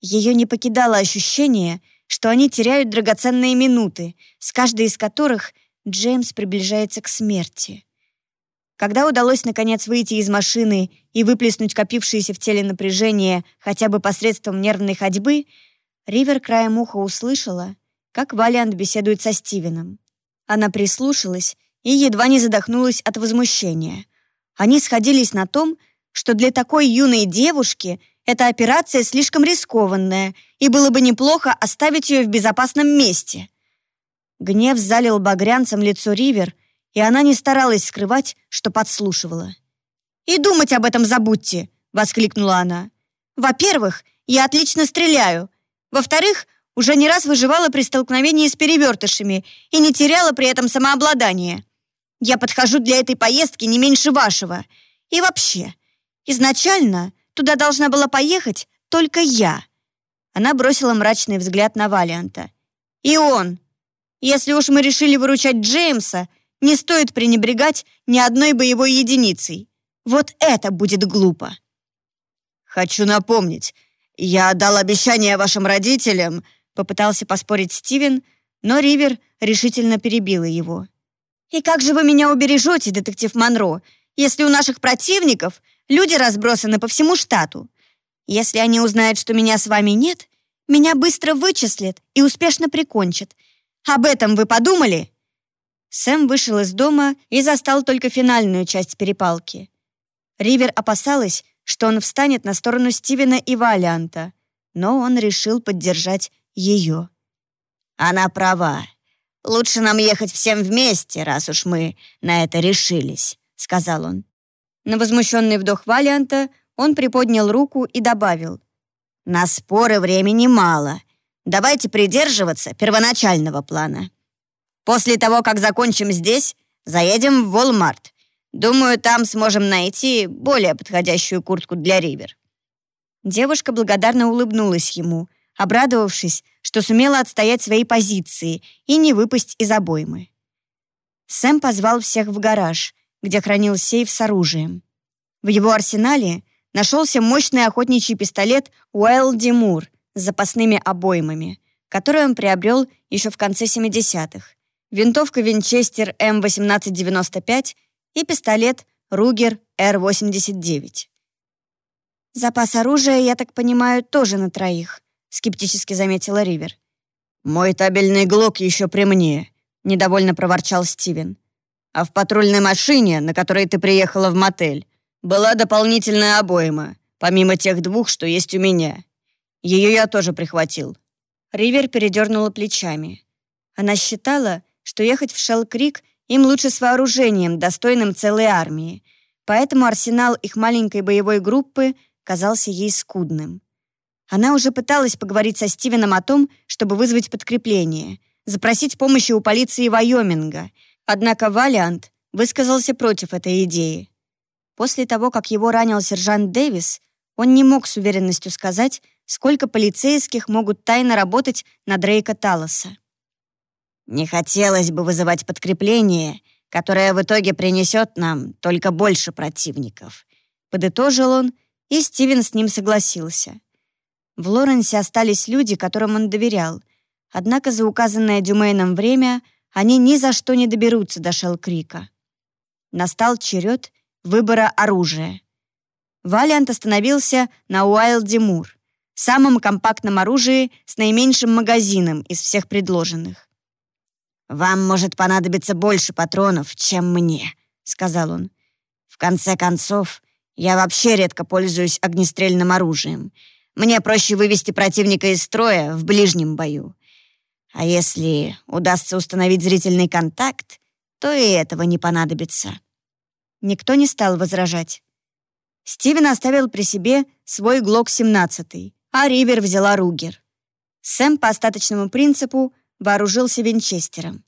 Ее не покидало ощущение, что они теряют драгоценные минуты, с каждой из которых Джеймс приближается к смерти. Когда удалось наконец выйти из машины и выплеснуть копившееся в теле напряжение хотя бы посредством нервной ходьбы, Ривер краем уха услышала, как Валиант беседует со Стивеном. Она прислушалась и едва не задохнулась от возмущения. Они сходились на том, что для такой юной девушки эта операция слишком рискованная, и было бы неплохо оставить ее в безопасном месте. Гнев залил багрянцем лицо Ривер, и она не старалась скрывать, что подслушивала. «И думать об этом забудьте!» — воскликнула она. «Во-первых, я отлично стреляю. Во-вторых, уже не раз выживала при столкновении с перевертышами и не теряла при этом самообладание. Я подхожу для этой поездки не меньше вашего. И вообще, изначально туда должна была поехать только я». Она бросила мрачный взгляд на Валианта. «И он. Если уж мы решили выручать Джеймса, не стоит пренебрегать ни одной боевой единицей. Вот это будет глупо. Хочу напомнить, я дал обещание вашим родителям, попытался поспорить Стивен, но Ривер решительно перебила его. И как же вы меня убережете, детектив Монро, если у наших противников люди разбросаны по всему штату? Если они узнают, что меня с вами нет, меня быстро вычислят и успешно прикончат. Об этом вы подумали?» Сэм вышел из дома и застал только финальную часть перепалки. Ривер опасалась, что он встанет на сторону Стивена и Валианта, но он решил поддержать ее. «Она права. Лучше нам ехать всем вместе, раз уж мы на это решились», — сказал он. На возмущенный вдох Валианта он приподнял руку и добавил. «На споры времени мало. Давайте придерживаться первоначального плана». После того, как закончим здесь, заедем в Walmart. Думаю, там сможем найти более подходящую куртку для Ривер». Девушка благодарно улыбнулась ему, обрадовавшись, что сумела отстоять свои позиции и не выпасть из обоймы. Сэм позвал всех в гараж, где хранил сейф с оружием. В его арсенале нашелся мощный охотничий пистолет Уэлл Димур с запасными обоймами, который он приобрел еще в конце 70-х винтовка Винчестер М1895 и пистолет Ругер Р-89. «Запас оружия, я так понимаю, тоже на троих», скептически заметила Ривер. «Мой табельный глок еще при мне», недовольно проворчал Стивен. «А в патрульной машине, на которой ты приехала в мотель, была дополнительная обойма, помимо тех двух, что есть у меня. Ее я тоже прихватил». Ривер передернула плечами. Она считала, что ехать в Шелл-Крик им лучше с вооружением, достойным целой армии, поэтому арсенал их маленькой боевой группы казался ей скудным. Она уже пыталась поговорить со Стивеном о том, чтобы вызвать подкрепление, запросить помощи у полиции Вайоминга, однако Валиант высказался против этой идеи. После того, как его ранил сержант Дэвис, он не мог с уверенностью сказать, сколько полицейских могут тайно работать на Дрейка Талоса. Не хотелось бы вызывать подкрепление, которое в итоге принесет нам только больше противников. Подытожил он, и Стивен с ним согласился. В Лоренсе остались люди, которым он доверял, однако за указанное Дюмейном время они ни за что не доберутся до Шелл-Крика. Настал черед выбора оружия. Валиант остановился на Уайлд-Димур, самом компактном оружии с наименьшим магазином из всех предложенных. «Вам может понадобиться больше патронов, чем мне», — сказал он. «В конце концов, я вообще редко пользуюсь огнестрельным оружием. Мне проще вывести противника из строя в ближнем бою. А если удастся установить зрительный контакт, то и этого не понадобится». Никто не стал возражать. Стивен оставил при себе свой ГЛОК-17, а Ривер взяла Ругер. Сэм по остаточному принципу вооружился винчестером.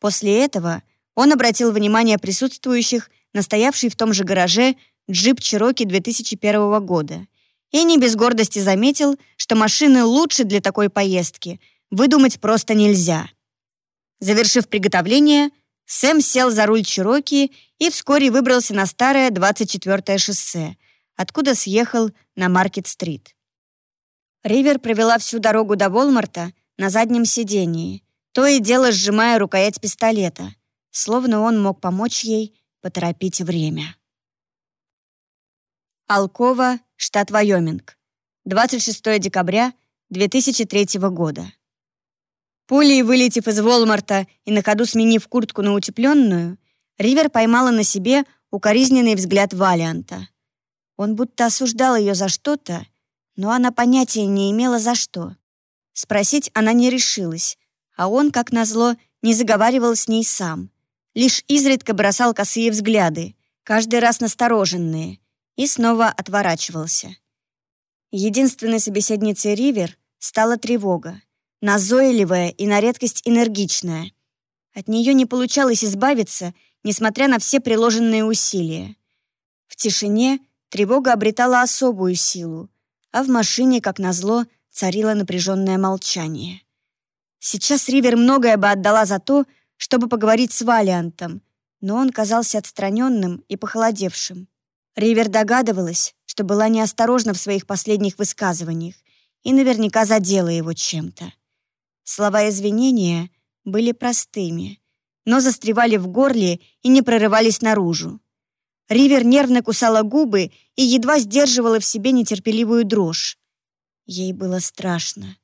После этого он обратил внимание присутствующих на стоявший в том же гараже джип Чироки 2001 года и не без гордости заметил, что машины лучше для такой поездки выдумать просто нельзя. Завершив приготовление, Сэм сел за руль Чироки и вскоре выбрался на старое 24-е шоссе, откуда съехал на Маркет-стрит. Ривер провела всю дорогу до Волмарта на заднем сидении, то и дело сжимая рукоять пистолета, словно он мог помочь ей поторопить время. Алкова, штат Вайоминг. 26 декабря 2003 года. Пулей вылетев из Волмарта и на ходу сменив куртку на утепленную, Ривер поймала на себе укоризненный взгляд Валианта. Он будто осуждал ее за что-то, но она понятия не имела за что. Спросить она не решилась, а он, как назло, не заговаривал с ней сам. Лишь изредка бросал косые взгляды, каждый раз настороженные, и снова отворачивался. Единственной собеседницей Ривер стала тревога назойливая и на редкость энергичная. От нее не получалось избавиться, несмотря на все приложенные усилия. В тишине тревога обретала особую силу, а в машине, как назло, царило напряженное молчание. Сейчас Ривер многое бы отдала за то, чтобы поговорить с Валиантом, но он казался отстраненным и похолодевшим. Ривер догадывалась, что была неосторожна в своих последних высказываниях и наверняка задела его чем-то. Слова извинения были простыми, но застревали в горле и не прорывались наружу. Ривер нервно кусала губы и едва сдерживала в себе нетерпеливую дрожь. Ей было страшно,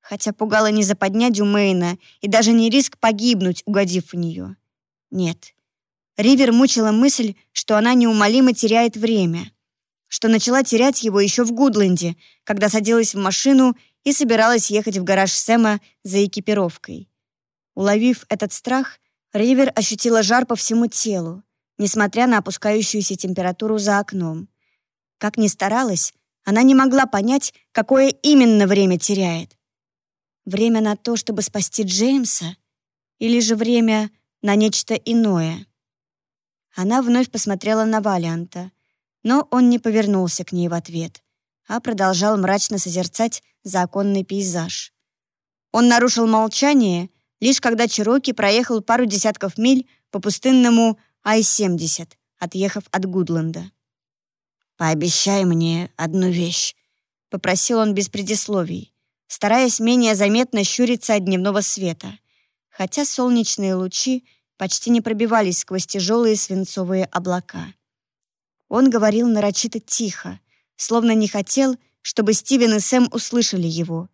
хотя пугала не западня Дюмейна и даже не риск погибнуть, угодив в нее. Нет. Ривер мучила мысль, что она неумолимо теряет время, что начала терять его еще в Гудленде, когда садилась в машину и собиралась ехать в гараж Сэма за экипировкой. Уловив этот страх, Ривер ощутила жар по всему телу, несмотря на опускающуюся температуру за окном. Как ни старалась, она не могла понять, какое именно время теряет. Время на то, чтобы спасти Джеймса, или же время на нечто иное. Она вновь посмотрела на Валианта, но он не повернулся к ней в ответ, а продолжал мрачно созерцать законный пейзаж. Он нарушил молчание, лишь когда Чироки проехал пару десятков миль по пустынному Ай-70, отъехав от Гудленда. «Пообещай мне одну вещь», — попросил он без предисловий, стараясь менее заметно щуриться от дневного света, хотя солнечные лучи почти не пробивались сквозь тяжелые свинцовые облака. Он говорил нарочито тихо, словно не хотел, чтобы Стивен и Сэм услышали его.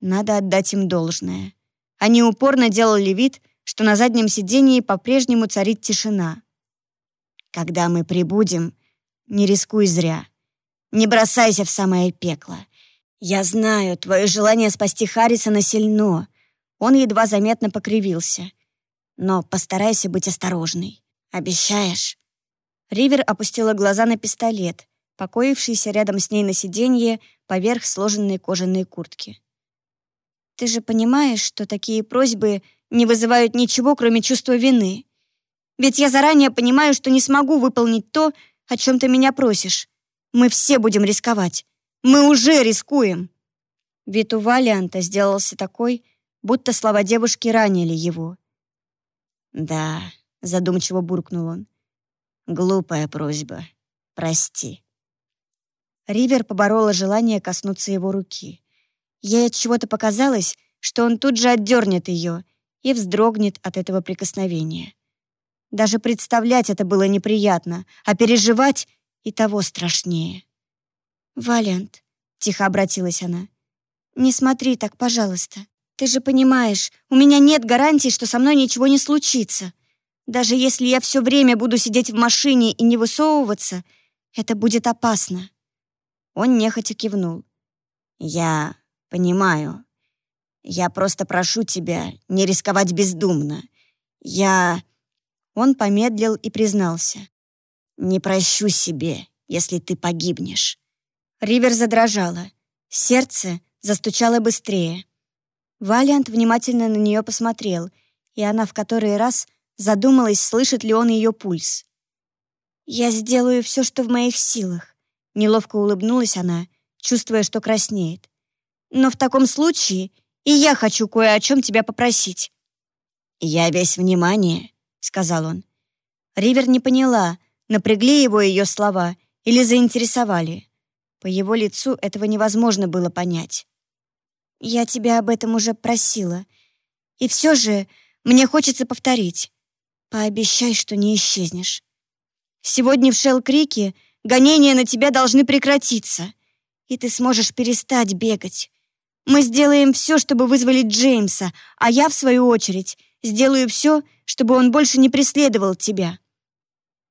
Надо отдать им должное. Они упорно делали вид, что на заднем сидении по-прежнему царит тишина. «Когда мы прибудем, не рискуй зря. Не бросайся в самое пекло. Я знаю, твое желание спасти Харрисона сильно». Он едва заметно покривился. «Но постарайся быть осторожной. Обещаешь?» Ривер опустила глаза на пистолет, покоившийся рядом с ней на сиденье поверх сложенной кожаной куртки. «Ты же понимаешь, что такие просьбы не вызывают ничего, кроме чувства вины. Ведь я заранее понимаю, что не смогу выполнить то, о чем ты меня просишь. Мы все будем рисковать. Мы уже рискуем!» Вид у Валианта сделался такой, будто слова девушки ранили его. «Да», — задумчиво буркнул он, — «глупая просьба. Прости». Ривер поборола желание коснуться его руки. Ей от чего-то показалось, что он тут же отдернет ее и вздрогнет от этого прикосновения. Даже представлять это было неприятно, а переживать и того страшнее. «Валент», — тихо обратилась она, — «не смотри так, пожалуйста. Ты же понимаешь, у меня нет гарантии, что со мной ничего не случится. Даже если я все время буду сидеть в машине и не высовываться, это будет опасно». Он нехотя кивнул. «Я понимаю. Я просто прошу тебя не рисковать бездумно. Я...» Он помедлил и признался. «Не прощу себе, если ты погибнешь». Ривер задрожала. Сердце застучало быстрее. Валиант внимательно на нее посмотрел, и она в который раз задумалась, слышит ли он ее пульс. «Я сделаю все, что в моих силах», — неловко улыбнулась она, чувствуя, что краснеет. «Но в таком случае и я хочу кое о чем тебя попросить». «Я весь внимание», — сказал он. Ривер не поняла, напрягли его ее слова или заинтересовали. По его лицу этого невозможно было понять. «Я тебя об этом уже просила. И все же мне хочется повторить. Пообещай, что не исчезнешь. Сегодня в Шелл-Крике гонения на тебя должны прекратиться, и ты сможешь перестать бегать. Мы сделаем все, чтобы вызволить Джеймса, а я, в свою очередь, сделаю все, чтобы он больше не преследовал тебя».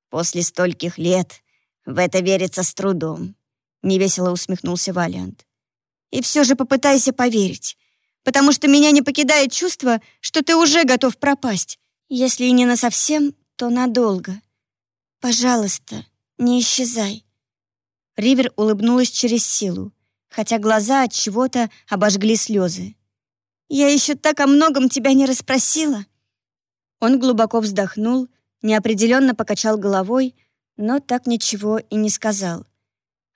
«После стольких лет в это верится с трудом», — невесело усмехнулся Валиант. «И все же попытайся поверить, потому что меня не покидает чувство, что ты уже готов пропасть. Если и не насовсем, то надолго. Пожалуйста, не исчезай». Ривер улыбнулась через силу, хотя глаза от чего-то обожгли слезы. «Я еще так о многом тебя не расспросила». Он глубоко вздохнул, неопределенно покачал головой, но так ничего и не сказал.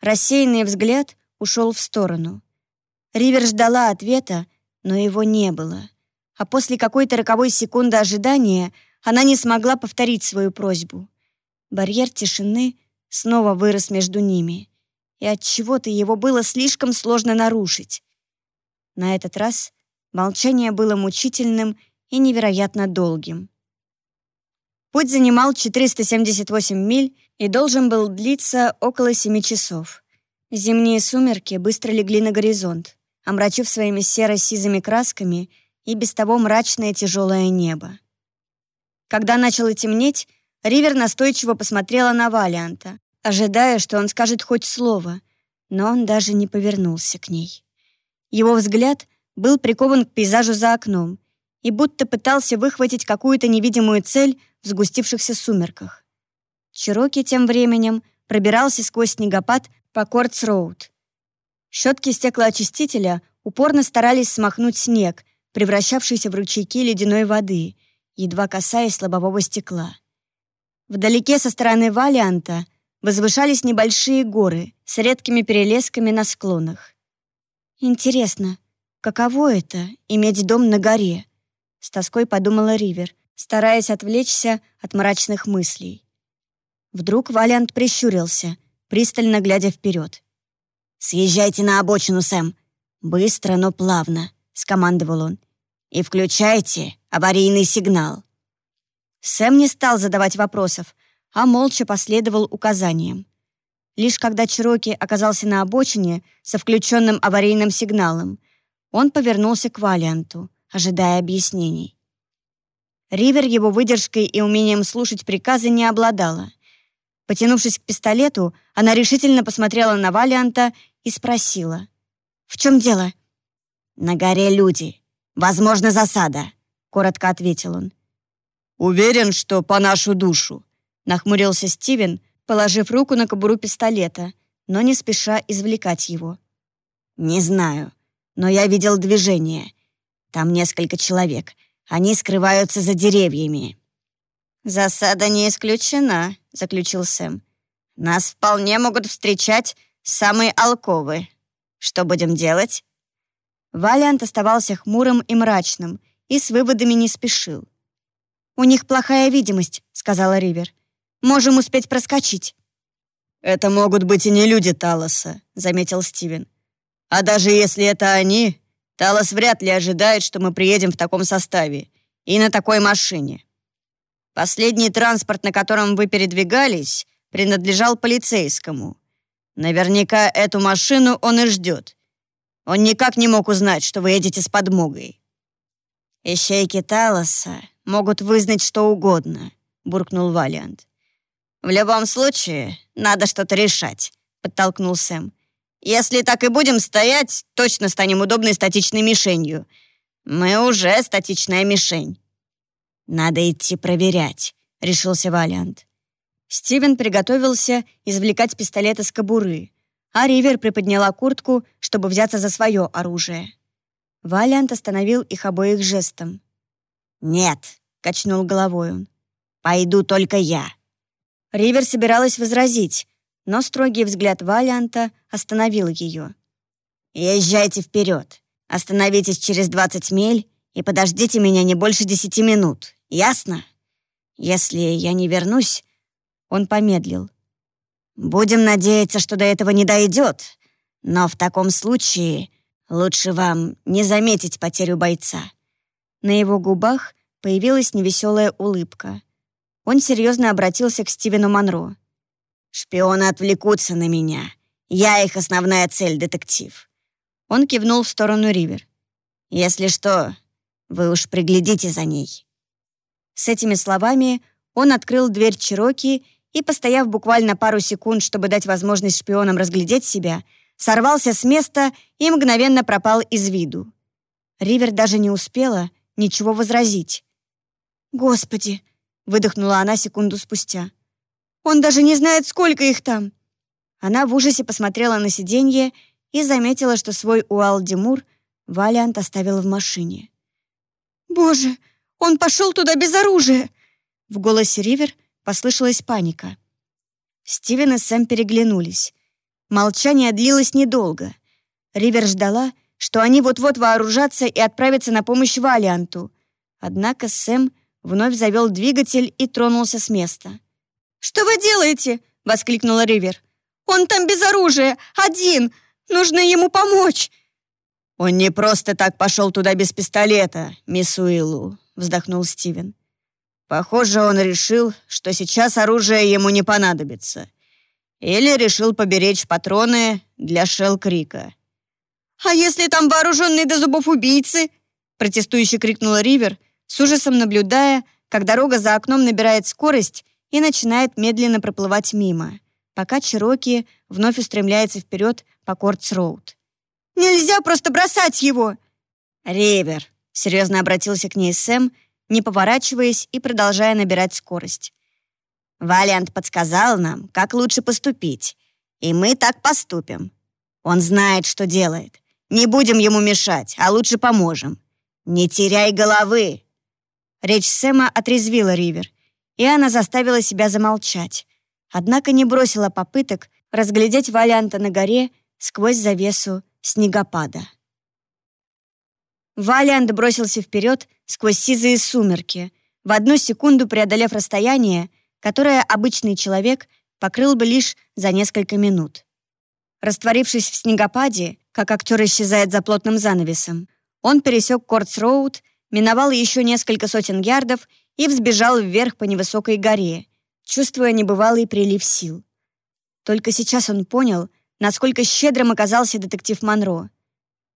Рассеянный взгляд ушел в сторону. Ривер ждала ответа, но его не было. А после какой-то роковой секунды ожидания она не смогла повторить свою просьбу. Барьер тишины снова вырос между ними, и от чего-то его было слишком сложно нарушить. На этот раз молчание было мучительным и невероятно долгим. Путь занимал 478 миль и должен был длиться около 7 часов. Зимние сумерки быстро легли на горизонт, омрачив своими серо-сизыми красками и без того мрачное тяжелое небо. Когда начало темнеть, Ривер настойчиво посмотрела на Валианта, ожидая, что он скажет хоть слово, но он даже не повернулся к ней. Его взгляд был прикован к пейзажу за окном и будто пытался выхватить какую-то невидимую цель в сгустившихся сумерках. Чироки тем временем пробирался сквозь снегопад по Кортс-Роуд. Щетки стеклоочистителя упорно старались смахнуть снег, превращавшийся в ручейки ледяной воды, едва касаясь лобового стекла. Вдалеке со стороны Валианта возвышались небольшие горы с редкими перелесками на склонах. «Интересно, каково это — иметь дом на горе?» — с тоской подумала Ривер, стараясь отвлечься от мрачных мыслей. Вдруг Валиант прищурился, пристально глядя вперед. «Съезжайте на обочину, Сэм. Быстро, но плавно», — скомандовал он. «И включайте аварийный сигнал». Сэм не стал задавать вопросов, а молча последовал указаниям. Лишь когда Чироки оказался на обочине со включенным аварийным сигналом, он повернулся к Валианту, ожидая объяснений. Ривер его выдержкой и умением слушать приказы не обладала. Потянувшись к пистолету, она решительно посмотрела на Валианта и спросила. «В чем дело?» «На горе люди. Возможно, засада», — коротко ответил он. «Уверен, что по нашу душу», — нахмурился Стивен, положив руку на кобуру пистолета, но не спеша извлекать его. «Не знаю, но я видел движение. Там несколько человек. Они скрываются за деревьями». «Засада не исключена», — заключил Сэм. «Нас вполне могут встречать самые алковы. Что будем делать?» Валиант оставался хмурым и мрачным и с выводами не спешил. «У них плохая видимость», — сказала Ривер. «Можем успеть проскочить». «Это могут быть и не люди Талоса», — заметил Стивен. «А даже если это они, Талос вряд ли ожидает, что мы приедем в таком составе и на такой машине. Последний транспорт, на котором вы передвигались, принадлежал полицейскому. Наверняка эту машину он и ждет. Он никак не мог узнать, что вы едете с подмогой. «Ищейки Талоса могут вызнать что угодно», — буркнул Валиант. «В любом случае, надо что-то решать», — подтолкнул Сэм. Если так и будем стоять, точно станем удобной статичной мишенью. Мы уже статичная мишень». «Надо идти проверять», — решился Валиант. Стивен приготовился извлекать пистолет из кобуры, а Ривер приподняла куртку, чтобы взяться за свое оружие. Валиант остановил их обоих жестом. «Нет», — качнул головой он. «Пойду только я». Ривер собиралась возразить, но строгий взгляд Валианта остановил ее. «Езжайте вперед. Остановитесь через 20 миль и подождите меня не больше десяти минут. Ясно? Если я не вернусь...» Он помедлил. «Будем надеяться, что до этого не дойдет, но в таком случае лучше вам не заметить потерю бойца». На его губах появилась невеселая улыбка. Он серьезно обратился к Стивену Монро. «Шпионы отвлекутся на меня. Я их основная цель, детектив». Он кивнул в сторону Ривер. «Если что, вы уж приглядите за ней». С этими словами он открыл дверь Чироки и, постояв буквально пару секунд, чтобы дать возможность шпионам разглядеть себя, сорвался с места и мгновенно пропал из виду. Ривер даже не успела ничего возразить. «Господи!» — выдохнула она секунду спустя. Он даже не знает, сколько их там». Она в ужасе посмотрела на сиденье и заметила, что свой Уалдимур Валиант оставил в машине. «Боже, он пошел туда без оружия!» В голосе Ривер послышалась паника. Стивен и Сэм переглянулись. Молчание длилось недолго. Ривер ждала, что они вот-вот вооружатся и отправятся на помощь Валианту. Однако Сэм вновь завел двигатель и тронулся с места. «Что вы делаете?» — воскликнула Ривер. «Он там без оружия, один! Нужно ему помочь!» «Он не просто так пошел туда без пистолета, мисс Уиллу», — вздохнул Стивен. «Похоже, он решил, что сейчас оружие ему не понадобится. Или решил поберечь патроны для Шелл-Крика». «А если там вооруженные до зубов убийцы?» — протестующе крикнула Ривер, с ужасом наблюдая, как дорога за окном набирает скорость и начинает медленно проплывать мимо, пока Чироки вновь устремляется вперед по Кортс-Роуд. «Нельзя просто бросать его!» «Ривер», — серьезно обратился к ней Сэм, не поворачиваясь и продолжая набирать скорость. «Валиант подсказал нам, как лучше поступить, и мы так поступим. Он знает, что делает. Не будем ему мешать, а лучше поможем. Не теряй головы!» Речь Сэма отрезвила Ривер, и она заставила себя замолчать. Однако не бросила попыток разглядеть Валианта на горе сквозь завесу снегопада. Валиант бросился вперед сквозь сизые сумерки, в одну секунду преодолев расстояние, которое обычный человек покрыл бы лишь за несколько минут. Растворившись в снегопаде, как актер исчезает за плотным занавесом, он пересек Кортс-Роуд, миновал еще несколько сотен ярдов и взбежал вверх по невысокой горе, чувствуя небывалый прилив сил. Только сейчас он понял, насколько щедрым оказался детектив Монро.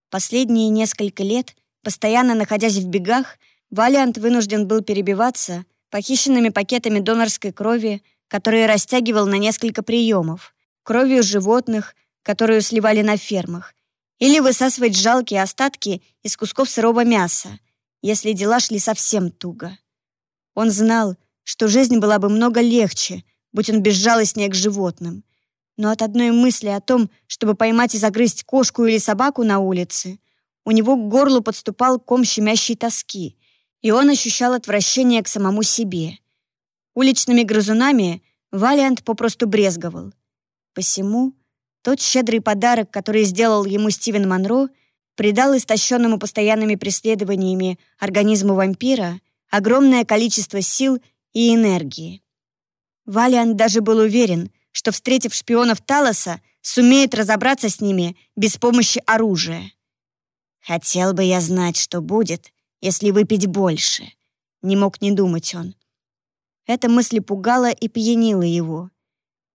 Последние несколько лет, постоянно находясь в бегах, Валиант вынужден был перебиваться похищенными пакетами донорской крови, которые растягивал на несколько приемов, кровью животных, которую сливали на фермах, или высасывать жалкие остатки из кусков сырого мяса, если дела шли совсем туго. Он знал, что жизнь была бы много легче, будь он безжалостнее к животным. Но от одной мысли о том, чтобы поймать и загрызть кошку или собаку на улице, у него к горлу подступал ком щемящей тоски, и он ощущал отвращение к самому себе. Уличными грызунами Валиант попросту брезговал. Посему тот щедрый подарок, который сделал ему Стивен Монро, придал истощенному постоянными преследованиями организму вампира — огромное количество сил и энергии. Валиан даже был уверен, что, встретив шпионов Талоса, сумеет разобраться с ними без помощи оружия. «Хотел бы я знать, что будет, если выпить больше», — не мог не думать он. Эта мысль пугала и пьянила его.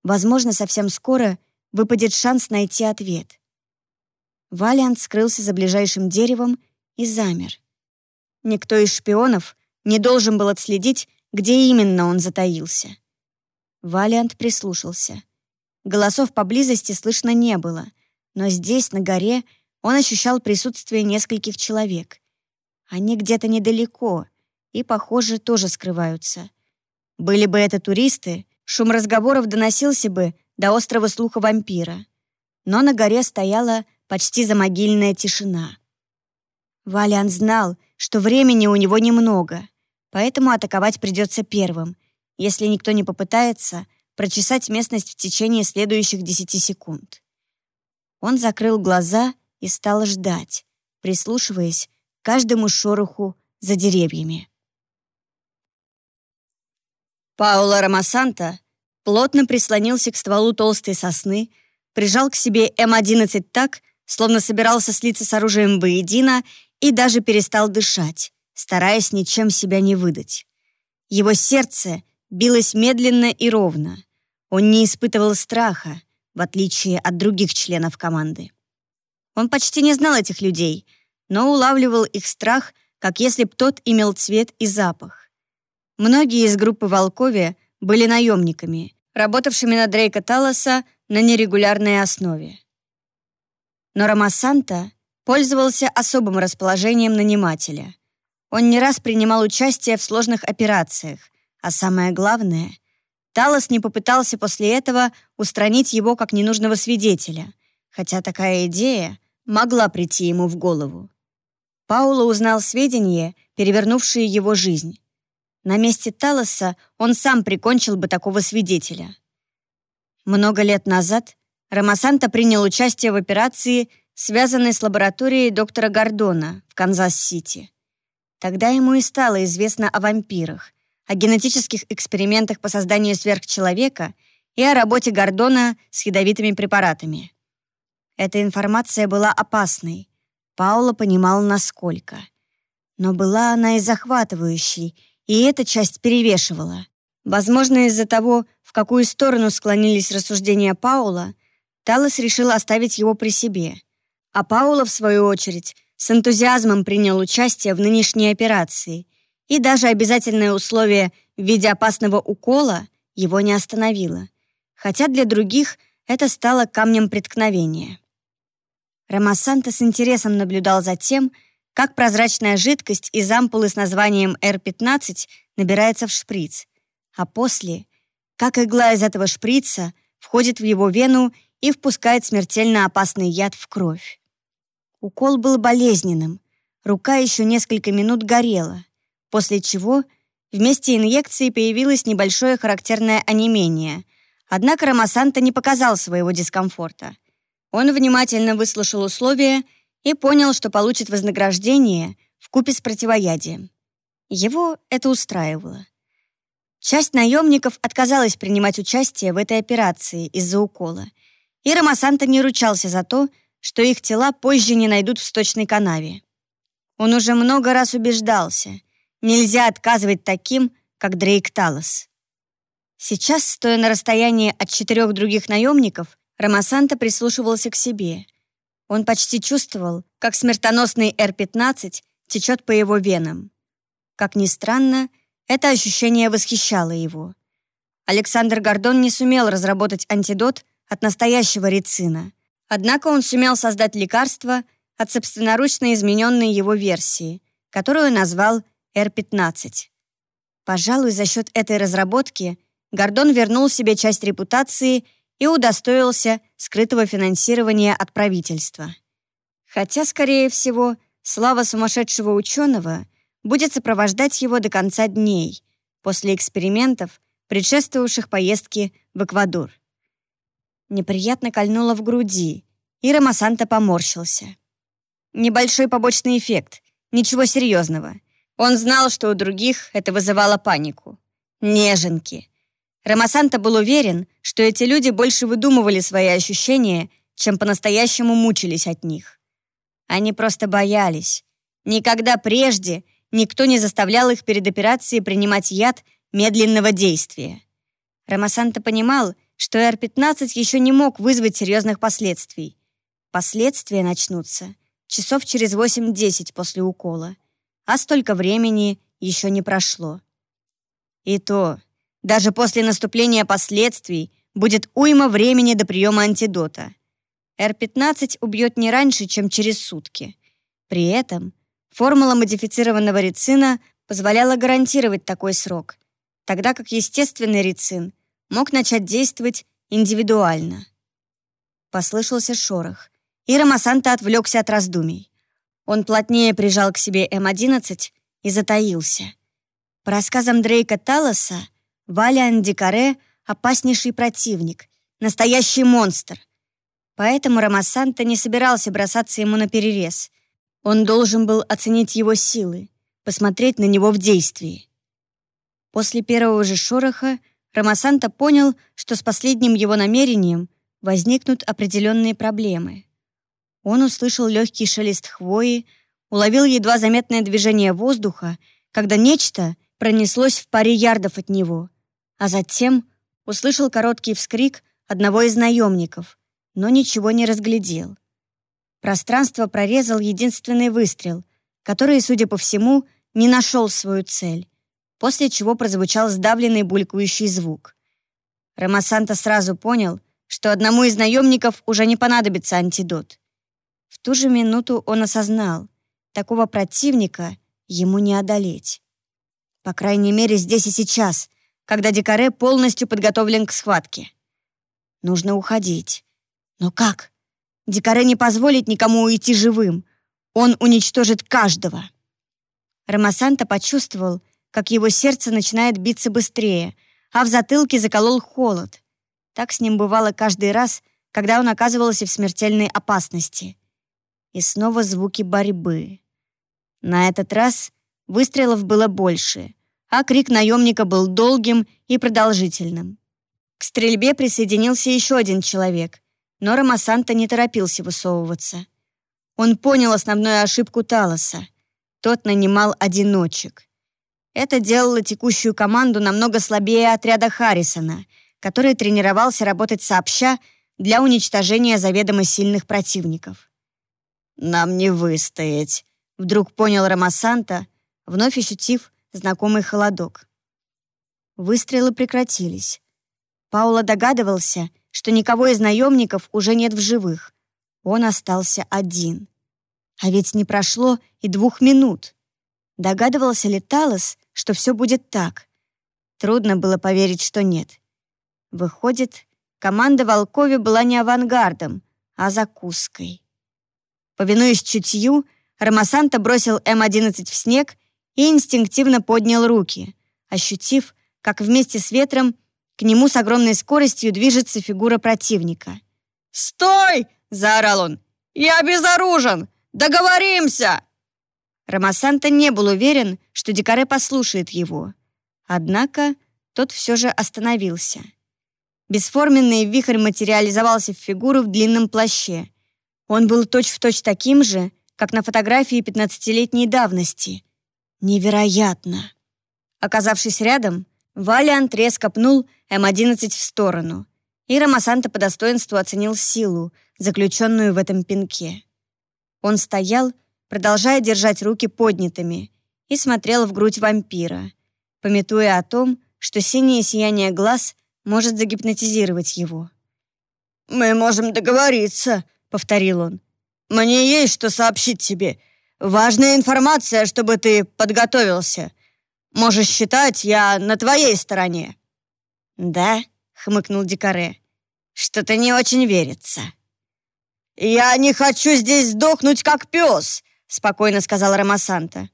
Возможно, совсем скоро выпадет шанс найти ответ. Валиант скрылся за ближайшим деревом и замер. Никто из шпионов не должен был отследить, где именно он затаился. Валиант прислушался. Голосов поблизости слышно не было, но здесь, на горе, он ощущал присутствие нескольких человек. Они где-то недалеко и, похоже, тоже скрываются. Были бы это туристы, шум разговоров доносился бы до острого слуха вампира. Но на горе стояла почти замогильная тишина. Валиан знал, что времени у него немного — поэтому атаковать придется первым, если никто не попытается прочесать местность в течение следующих 10 секунд. Он закрыл глаза и стал ждать, прислушиваясь к каждому шороху за деревьями. Паула Рамасанта плотно прислонился к стволу толстой сосны, прижал к себе М-11 так, словно собирался слиться с оружием воедино и даже перестал дышать, стараясь ничем себя не выдать. Его сердце билось медленно и ровно. Он не испытывал страха, в отличие от других членов команды. Он почти не знал этих людей, но улавливал их страх, как если б тот имел цвет и запах. Многие из группы Волкове были наемниками, работавшими на Дрейка Талоса на нерегулярной основе. Но Рамасанта пользовался особым расположением нанимателя. Он не раз принимал участие в сложных операциях, а самое главное, Талос не попытался после этого устранить его как ненужного свидетеля, хотя такая идея могла прийти ему в голову. Пауло узнал сведения, перевернувшие его жизнь. На месте Талоса он сам прикончил бы такого свидетеля. Много лет назад Рамасанта принял участие в операции, связанной с лабораторией доктора Гордона в Канзас-Сити. Тогда ему и стало известно о вампирах, о генетических экспериментах по созданию сверхчеловека и о работе Гордона с ядовитыми препаратами. Эта информация была опасной. Паул понимал, насколько. Но была она и захватывающей, и эта часть перевешивала. Возможно, из-за того, в какую сторону склонились рассуждения Паула, Талос решил оставить его при себе. А Паула, в свою очередь, с энтузиазмом принял участие в нынешней операции, и даже обязательное условие в виде опасного укола его не остановило, хотя для других это стало камнем преткновения. Ромасанта с интересом наблюдал за тем, как прозрачная жидкость из ампулы с названием R15 набирается в шприц, а после, как игла из этого шприца входит в его вену и впускает смертельно опасный яд в кровь. Укол был болезненным, рука еще несколько минут горела, после чего вместе инъекции появилось небольшое характерное онемение, однако Ромасанта не показал своего дискомфорта. Он внимательно выслушал условия и понял, что получит вознаграждение в купе с противоядием. Его это устраивало. Часть наемников отказалась принимать участие в этой операции из-за укола, и Ромасанта не ручался за то, что их тела позже не найдут в сточной канаве. Он уже много раз убеждался, нельзя отказывать таким, как Дрейк Талос. Сейчас, стоя на расстоянии от четырех других наемников, Ромасанта прислушивался к себе. Он почти чувствовал, как смертоносный Р-15 течет по его венам. Как ни странно, это ощущение восхищало его. Александр Гордон не сумел разработать антидот от настоящего рецина. Однако он сумел создать лекарство от собственноручно измененной его версии, которую назвал R15. Пожалуй, за счет этой разработки Гордон вернул себе часть репутации и удостоился скрытого финансирования от правительства. Хотя, скорее всего, слава сумасшедшего ученого будет сопровождать его до конца дней, после экспериментов, предшествовавших поездке в Эквадор неприятно кольнуло в груди, и Ромасанта поморщился. Небольшой побочный эффект, ничего серьезного. Он знал, что у других это вызывало панику. Неженки. Ромасанта был уверен, что эти люди больше выдумывали свои ощущения, чем по-настоящему мучились от них. Они просто боялись. Никогда прежде никто не заставлял их перед операцией принимать яд медленного действия. Ромасанта понимал, что R-15 еще не мог вызвать серьезных последствий. Последствия начнутся часов через 8-10 после укола, а столько времени еще не прошло. И то, даже после наступления последствий будет уйма времени до приема антидота. R-15 убьет не раньше, чем через сутки. При этом формула модифицированного рецина позволяла гарантировать такой срок, тогда как естественный рецин мог начать действовать индивидуально. Послышался шорох, и Рамасанта отвлекся от раздумий. Он плотнее прижал к себе М-11 и затаился. По рассказам Дрейка Талоса, Валиан Дикаре — опаснейший противник, настоящий монстр. Поэтому Рамасанта не собирался бросаться ему на перерез. Он должен был оценить его силы, посмотреть на него в действии. После первого же шороха Рамасанта понял, что с последним его намерением возникнут определенные проблемы. Он услышал легкий шелест хвои, уловил едва заметное движение воздуха, когда нечто пронеслось в паре ярдов от него, а затем услышал короткий вскрик одного из наемников, но ничего не разглядел. Пространство прорезал единственный выстрел, который, судя по всему, не нашел свою цель, после чего прозвучал сдавленный булькающий звук. Рамасанта сразу понял, что одному из наемников уже не понадобится антидот. В ту же минуту он осознал, такого противника ему не одолеть. По крайней мере, здесь и сейчас, когда Дикаре полностью подготовлен к схватке. Нужно уходить. Но как? Дикаре не позволит никому уйти живым. Он уничтожит каждого. Рамасанта почувствовал, как его сердце начинает биться быстрее, а в затылке заколол холод. Так с ним бывало каждый раз, когда он оказывался в смертельной опасности. И снова звуки борьбы. На этот раз выстрелов было больше, а крик наемника был долгим и продолжительным. К стрельбе присоединился еще один человек, но Рамасанта не торопился высовываться. Он понял основную ошибку Талоса. Тот нанимал одиночек. Это делало текущую команду намного слабее отряда Харрисона, который тренировался работать сообща для уничтожения заведомо сильных противников. «Нам не выстоять», — вдруг понял Рамасанта, вновь ощутив знакомый холодок. Выстрелы прекратились. Паула догадывался, что никого из наемников уже нет в живых. Он остался один. А ведь не прошло и двух минут. Догадывался ли Талос, что все будет так. Трудно было поверить, что нет. Выходит, команда Волкове была не авангардом, а закуской. Повинуясь чутью, Рамасанта бросил М-11 в снег и инстинктивно поднял руки, ощутив, как вместе с ветром к нему с огромной скоростью движется фигура противника. «Стой!» — заорал он. «Я безоружен! Договоримся!» Рамасанта не был уверен, что Дикаре послушает его. Однако тот все же остановился. Бесформенный вихрь материализовался в фигуру в длинном плаще. Он был точь-в-точь точь таким же, как на фотографии пятнадцатилетней давности. Невероятно! Оказавшись рядом, Валиант резко пнул М-11 в сторону, и Рамасанта по достоинству оценил силу, заключенную в этом пинке. Он стоял, продолжая держать руки поднятыми, и смотрел в грудь вампира, пометуя о том, что синее сияние глаз может загипнотизировать его. «Мы можем договориться», — повторил он. «Мне есть что сообщить тебе. Важная информация, чтобы ты подготовился. Можешь считать, я на твоей стороне». «Да?» — хмыкнул Дикаре. «Что-то не очень верится». «Я не хочу здесь сдохнуть, как пес», — спокойно сказал Рамасанта.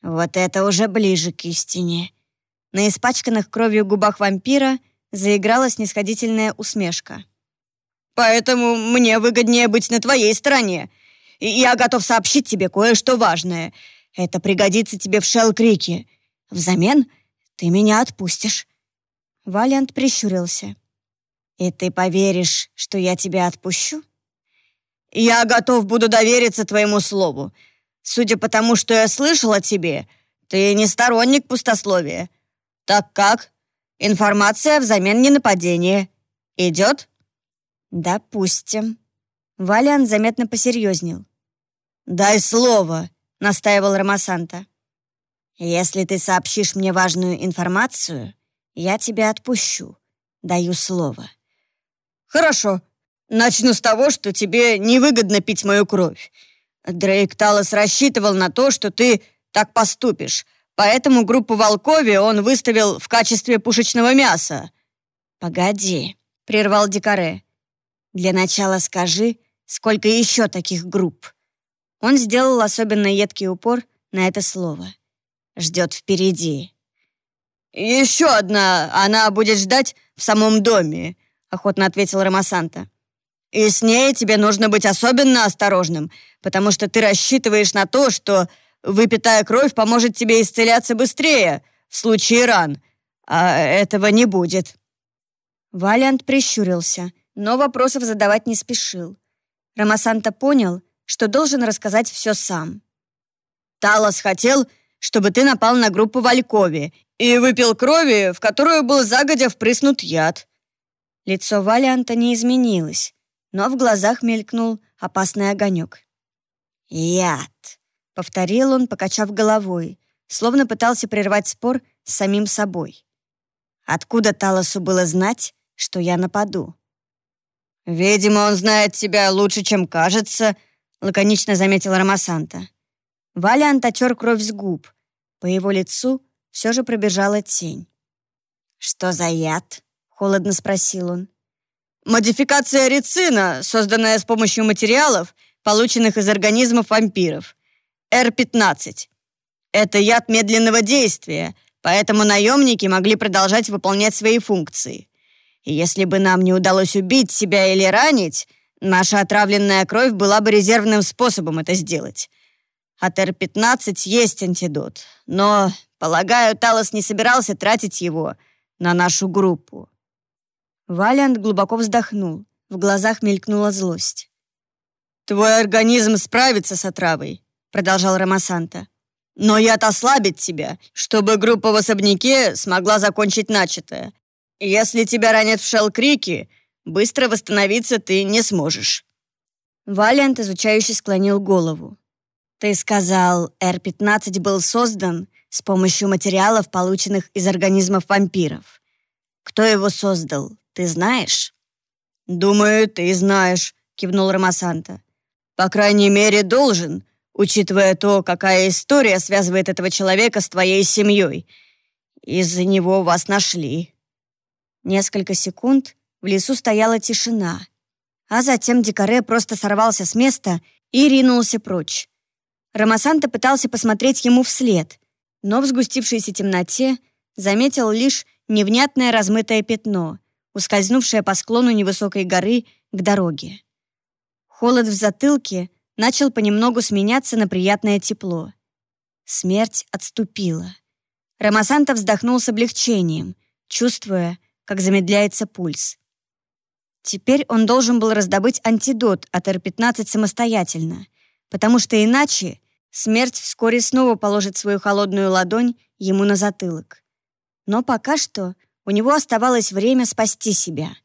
Вот это уже ближе к истине. На испачканных кровью губах вампира заиграла снисходительная усмешка. «Поэтому мне выгоднее быть на твоей стороне. И я готов сообщить тебе кое-что важное. Это пригодится тебе в Шелл-Крике. Взамен ты меня отпустишь». Валиант прищурился. «И ты поверишь, что я тебя отпущу?» Я готов буду довериться твоему слову. Судя по тому, что я слышал о тебе, ты не сторонник пустословия. Так как? Информация взамен не нападение. Идет? Допустим. Валиан заметно посерьезнел. «Дай слово», — настаивал Рамасанта. «Если ты сообщишь мне важную информацию, я тебя отпущу. Даю слово». «Хорошо», Начну с того, что тебе невыгодно пить мою кровь. Дрейк Талос рассчитывал на то, что ты так поступишь, поэтому группу Волкови он выставил в качестве пушечного мяса». «Погоди», — прервал Дикаре. «Для начала скажи, сколько еще таких групп?» Он сделал особенно едкий упор на это слово. «Ждет впереди, «Еще одна, она будет ждать в самом доме», — охотно ответил Ромасанта. «И с ней тебе нужно быть особенно осторожным, потому что ты рассчитываешь на то, что выпитая кровь поможет тебе исцеляться быстрее в случае ран, а этого не будет». Валиант прищурился, но вопросов задавать не спешил. Ромасанта понял, что должен рассказать все сам. «Талос хотел, чтобы ты напал на группу в Алькове и выпил крови, в которую был загодя впрыснут яд». Лицо Валианта не изменилось, но в глазах мелькнул опасный огонек. «Яд», — повторил он, покачав головой, словно пытался прервать спор с самим собой. «Откуда Талосу было знать, что я нападу?» «Видимо, он знает тебя лучше, чем кажется», — лаконично заметил Ромасанта. Валиант отер кровь с губ. По его лицу все же пробежала тень. «Что за яд?» — холодно спросил он. «Модификация рецина, созданная с помощью материалов, полученных из организмов вампиров. Р-15. Это яд медленного действия, поэтому наемники могли продолжать выполнять свои функции. И если бы нам не удалось убить себя или ранить, наша отравленная кровь была бы резервным способом это сделать. От Р-15 есть антидот, но, полагаю, Талос не собирался тратить его на нашу группу». Валиант глубоко вздохнул. В глазах мелькнула злость. «Твой организм справится с отравой», — продолжал Ромасанта. «Но яд ослабит тебя, чтобы группа в особняке смогла закончить начатое. Если тебя ранят в Шелкрике, быстро восстановиться ты не сможешь». Валиант изучающе склонил голову. «Ты сказал, Р-15 был создан с помощью материалов, полученных из организмов вампиров. Кто его создал, ты знаешь?» «Думаю, ты знаешь», — кивнул Ромасанта. «По крайней мере, должен, учитывая то, какая история связывает этого человека с твоей семьей. Из-за него вас нашли». Несколько секунд в лесу стояла тишина, а затем Дикаре просто сорвался с места и ринулся прочь. Ромасанта пытался посмотреть ему вслед, но в сгустившейся темноте заметил лишь невнятное размытое пятно, ускользнувшее по склону невысокой горы к дороге. Холод в затылке начал понемногу сменяться на приятное тепло. Смерть отступила. Ромасанта вздохнул с облегчением, чувствуя, как замедляется пульс. Теперь он должен был раздобыть антидот от Р-15 самостоятельно, потому что иначе смерть вскоре снова положит свою холодную ладонь ему на затылок. Но пока что у него оставалось время спасти себя.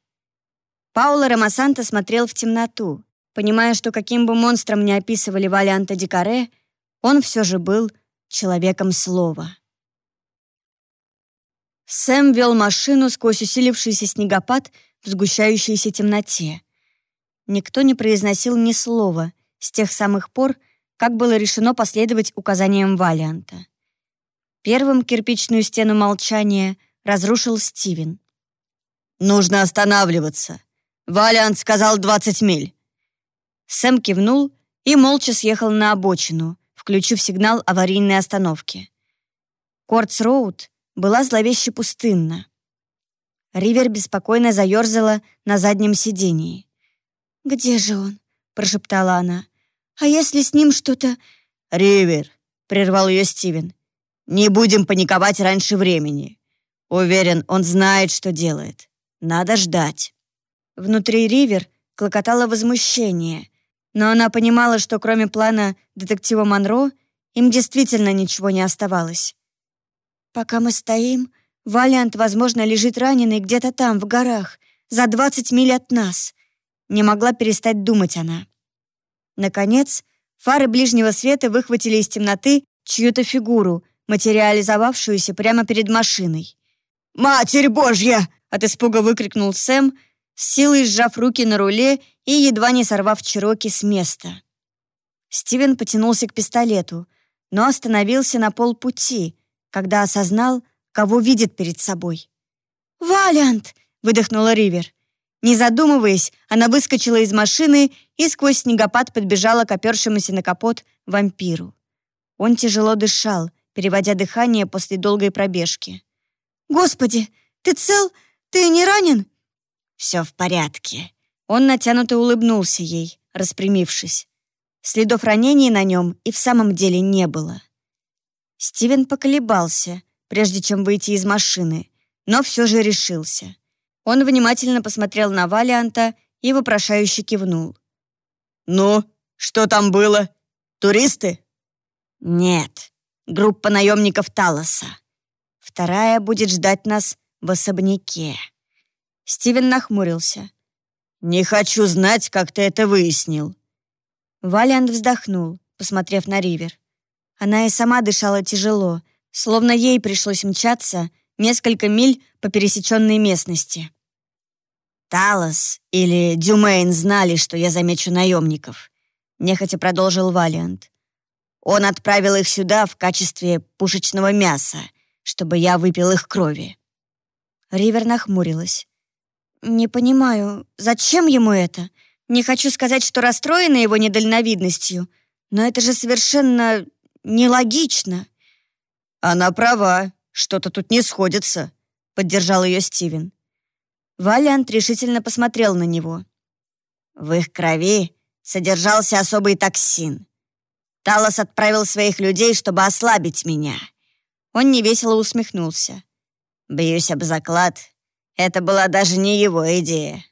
Пауло Ромасанто смотрел в темноту, понимая, что каким бы монстром ни описывали Валианта Дикаре, он все же был человеком слова. Сэм вел машину сквозь усилившийся снегопад в сгущающейся темноте. Никто не произносил ни слова с тех самых пор, как было решено последовать указаниям Валианта. Первым кирпичную стену молчания разрушил Стивен. «Нужно останавливаться. Валиант сказал 20 миль». Сэм кивнул и молча съехал на обочину, включив сигнал аварийной остановки. Кортс-Роуд была зловеще пустынна. Ривер беспокойно заерзала на заднем сидении. «Где же он?» — прошептала она. «А если с ним что-то...» «Ривер», — прервал ее Стивен, — «не будем паниковать раньше времени. Уверен, он знает, что делает. Надо ждать». Внутри Ривер клокотало возмущение, но она понимала, что кроме плана детектива Монро им действительно ничего не оставалось. Пока мы стоим, Валиант, возможно, лежит раненый где-то там, в горах, за 20 миль от нас. Не могла перестать думать она. Наконец, фары ближнего света выхватили из темноты чью-то фигуру, материализовавшуюся прямо перед машиной. «Матерь Божья!» — от испуга выкрикнул Сэм, с силой сжав руки на руле и едва не сорвав Чироки с места. Стивен потянулся к пистолету, но остановился на полпути, когда осознал, кого видит перед собой. «Валиант!» — выдохнула Ривер. Не задумываясь, она выскочила из машины и сквозь снегопад подбежала к опершемуся на капот вампиру. Он тяжело дышал, переводя дыхание после долгой пробежки. Господи, ты цел? Ты не ранен?» «Все в порядке». Он натянуто улыбнулся ей, распрямившись. Следов ранений на нем и в самом деле не было. Стивен поколебался, прежде чем выйти из машины, но все же решился. Он внимательно посмотрел на Валианта и вопрошающе кивнул. «Ну, что там было? Туристы?» «Нет, группа наемников Талоса. Вторая будет ждать нас в особняке». Стивен нахмурился. «Не хочу знать, как ты это выяснил». Валиант вздохнул, посмотрев на Ривер. Она и сама дышала тяжело, словно ей пришлось мчаться несколько миль по пересеченной местности. «Талос или Дюмейн знали, что я замечу наемников», — нехотя продолжил Валиант. «Он отправил их сюда в качестве пушечного мяса, чтобы я выпил их крови». Ривер нахмурилась. «Не понимаю, зачем ему это? Не хочу сказать, что расстроена его недальновидностью, но это же совершенно нелогично». «Она права, что-то тут не сходится», — поддержал ее Стивен. Валиант решительно посмотрел на него. «В их крови содержался особый токсин. Талос отправил своих людей, чтобы ослабить меня». Он невесело усмехнулся. «Бьюсь об заклад, это была даже не его идея.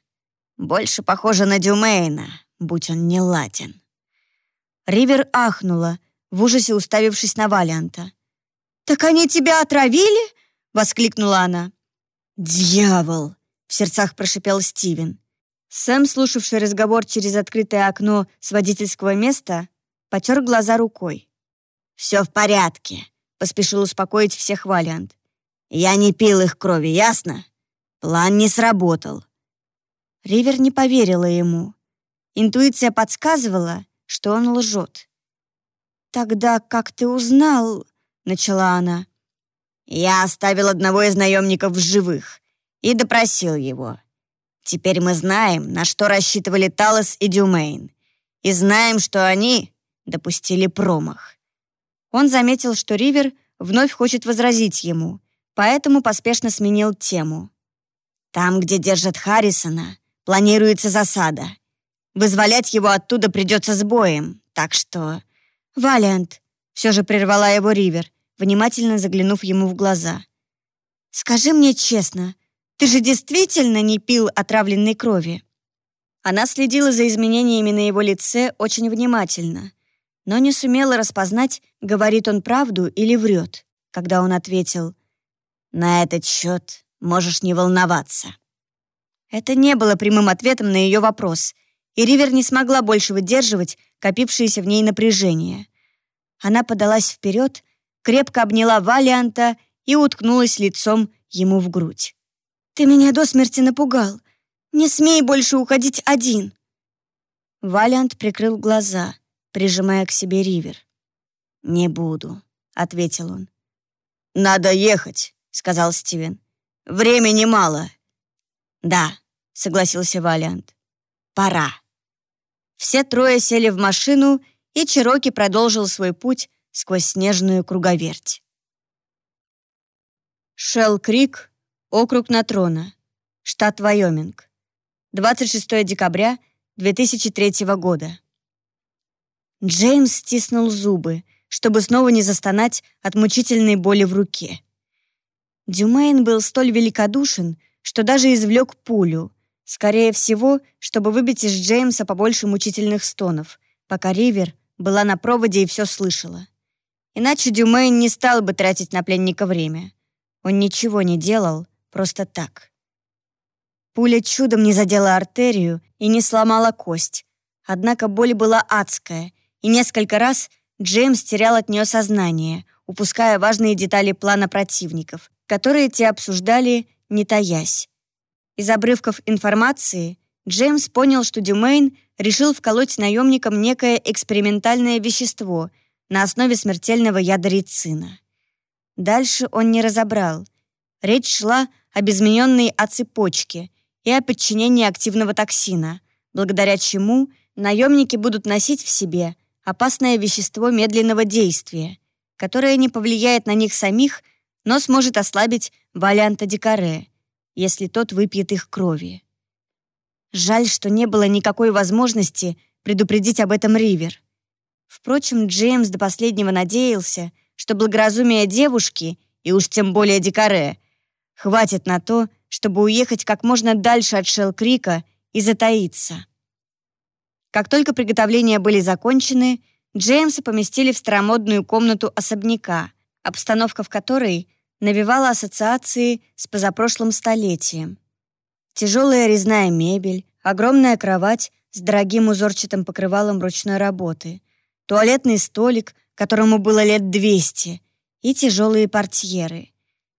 Больше похоже на Дюмейна, будь он не ладен. Ривер ахнула, в ужасе уставившись на Валианта. «Так они тебя отравили?» — воскликнула она. «Дьявол!» — в сердцах прошипел Стивен. Сэм, слушавший разговор через открытое окно с водительского места, потер глаза рукой. «Все в порядке», — поспешил успокоить всех Валиант. «Я не пил их крови, ясно? План не сработал. Ривер не поверила ему. Интуиция подсказывала, что он лжет. «Тогда как ты узнал?» — начала она. «Я оставил одного из наемников в живых и допросил его. Теперь мы знаем, на что рассчитывали Талос и Дюмейн, и знаем, что они допустили промах». Он заметил, что Ривер вновь хочет возразить ему, поэтому поспешно сменил тему. Там, где держат Харрисона, планируется засада. Вызволять его оттуда придется с боем, так что... «Валиант», — все же прервала его Ривер, внимательно заглянув ему в глаза. «Скажи мне честно, ты же действительно не пил отравленной крови?» Она следила за изменениями на его лице очень внимательно, но не сумела распознать, говорит он правду или врет, когда он ответил «На этот счет Можешь не волноваться». Это не было прямым ответом на ее вопрос, и Ривер не смогла больше выдерживать копившееся в ней напряжение. Она подалась вперед, крепко обняла Валианта и уткнулась лицом ему в грудь. «Ты меня до смерти напугал. Не смей больше уходить один!» Валиант прикрыл глаза, прижимая к себе Ривер. «Не буду», — ответил он. «Надо ехать», — сказал Стивен. Времени мало». «Да», — согласился Валиант. «Пора». Все трое сели в машину, и Чироки продолжил свой путь сквозь снежную круговерть. Шелл-Крик, округ Натрона, штат Вайоминг. 26 декабря 2003 года. Джеймс стиснул зубы, чтобы снова не застонать от мучительной боли в руке. Дюмейн был столь великодушен, что даже извлек пулю, скорее всего, чтобы выбить из Джеймса побольше мучительных стонов, пока Ривер была на проводе и все слышала. Иначе Дюмейн не стал бы тратить на пленника время. Он ничего не делал, просто так. Пуля чудом не задела артерию и не сломала кость. Однако боль была адская, и несколько раз Джеймс терял от нее сознание, упуская важные детали плана противников, которые те обсуждали, не таясь. Из обрывков информации Джеймс понял, что Дюмейн решил вколоть наемникам некое экспериментальное вещество на основе смертельного яда рицина. Дальше он не разобрал. Речь шла об измененной оцепочке и о подчинении активного токсина, благодаря чему наемники будут носить в себе опасное вещество медленного действия, которое не повлияет на них самих но сможет ослабить Валянта Дикаре, если тот выпьет их крови. Жаль, что не было никакой возможности предупредить об этом Ривер. Впрочем, Джеймс до последнего надеялся, что благоразумие девушки, и уж тем более Дикаре, хватит на то, чтобы уехать как можно дальше от Шелл-Крика и затаиться. Как только приготовления были закончены, Джеймса поместили в старомодную комнату особняка, обстановка в которой навевала ассоциации с позапрошлым столетием. Тяжелая резная мебель, огромная кровать с дорогим узорчатым покрывалом ручной работы, туалетный столик, которому было лет 200, и тяжелые портьеры.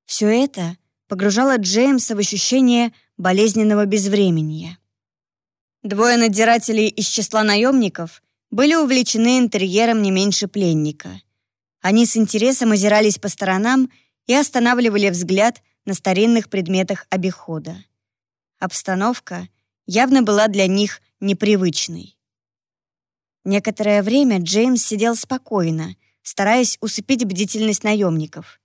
Все это погружало Джеймса в ощущение болезненного безвременья. Двое надзирателей из числа наемников были увлечены интерьером не меньше пленника. Они с интересом озирались по сторонам и останавливали взгляд на старинных предметах обихода. Обстановка явно была для них непривычной. Некоторое время Джеймс сидел спокойно, стараясь усыпить бдительность наемников.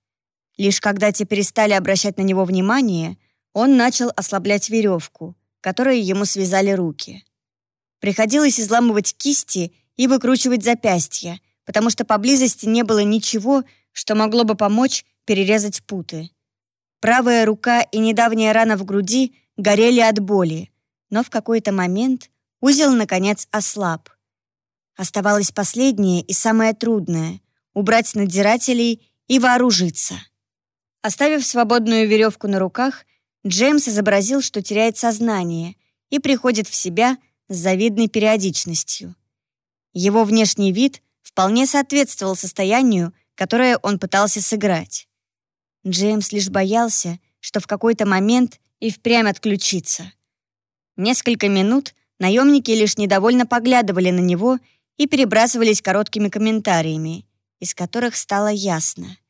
Лишь когда те перестали обращать на него внимание, он начал ослаблять веревку, которой ему связали руки. Приходилось изламывать кисти и выкручивать запястья, потому что поблизости не было ничего, что могло бы помочь перерезать путы. Правая рука и недавняя рана в груди горели от боли, но в какой-то момент узел, наконец, ослаб. Оставалось последнее и самое трудное — убрать надзирателей и вооружиться. Оставив свободную веревку на руках, Джеймс изобразил, что теряет сознание и приходит в себя с завидной периодичностью. Его внешний вид вполне соответствовал состоянию, которое он пытался сыграть. Джеймс лишь боялся, что в какой-то момент и впрямь отключится. Несколько минут наемники лишь недовольно поглядывали на него и перебрасывались короткими комментариями, из которых стало ясно —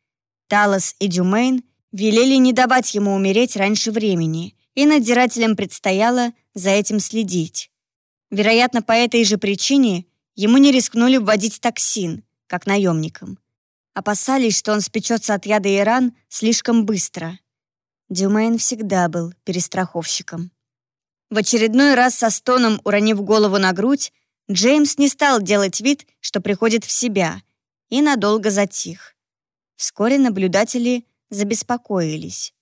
Талос и Дюмейн велели не давать ему умереть раньше времени, и надзирателям предстояло за этим следить. Вероятно, по этой же причине ему не рискнули вводить токсин, как наемникам. Опасались, что он спечется от яда и ран слишком быстро. Дюмейн всегда был перестраховщиком. В очередной раз со стоном уронив голову на грудь, Джеймс не стал делать вид, что приходит в себя, и надолго затих. Вскоре наблюдатели забеспокоились.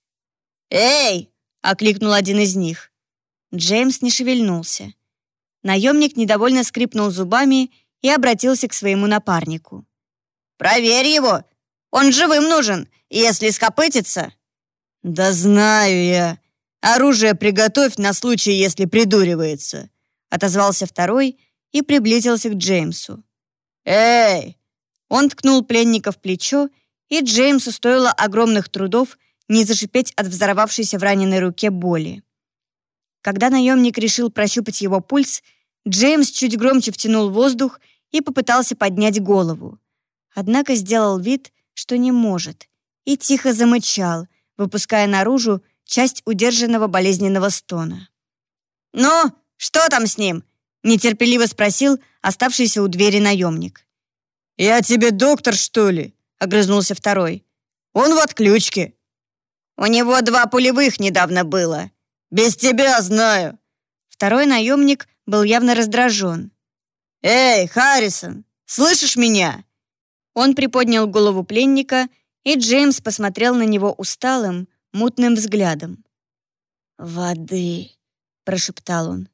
«Эй!» — окликнул один из них. Джеймс не шевельнулся. Наемник недовольно скрипнул зубами и обратился к своему напарнику. «Проверь его! Он живым нужен, если скопытится!» «Да знаю я. Оружие приготовь на случай, если придуривается», отозвался второй и приблизился к Джеймсу. «Эй!» Он ткнул пленника в плечо и Джеймсу стоило огромных трудов не зашипеть от взорвавшейся в раненой руке боли. Когда наемник решил прощупать его пульс, Джеймс чуть громче втянул воздух и попытался поднять голову. Однако сделал вид, что не может, и тихо замычал, выпуская наружу часть удержанного болезненного стона. «Ну, что там с ним?» — нетерпеливо спросил оставшийся у двери наемник. «Я тебе доктор, что ли?» — огрызнулся второй. «Он в отключке». «У него два пулевых недавно было. Без тебя знаю». Второй наемник был явно раздражен. «Эй, Харрисон, слышишь меня?» Он приподнял голову пленника, и Джеймс посмотрел на него усталым, мутным взглядом. «Воды», — прошептал он.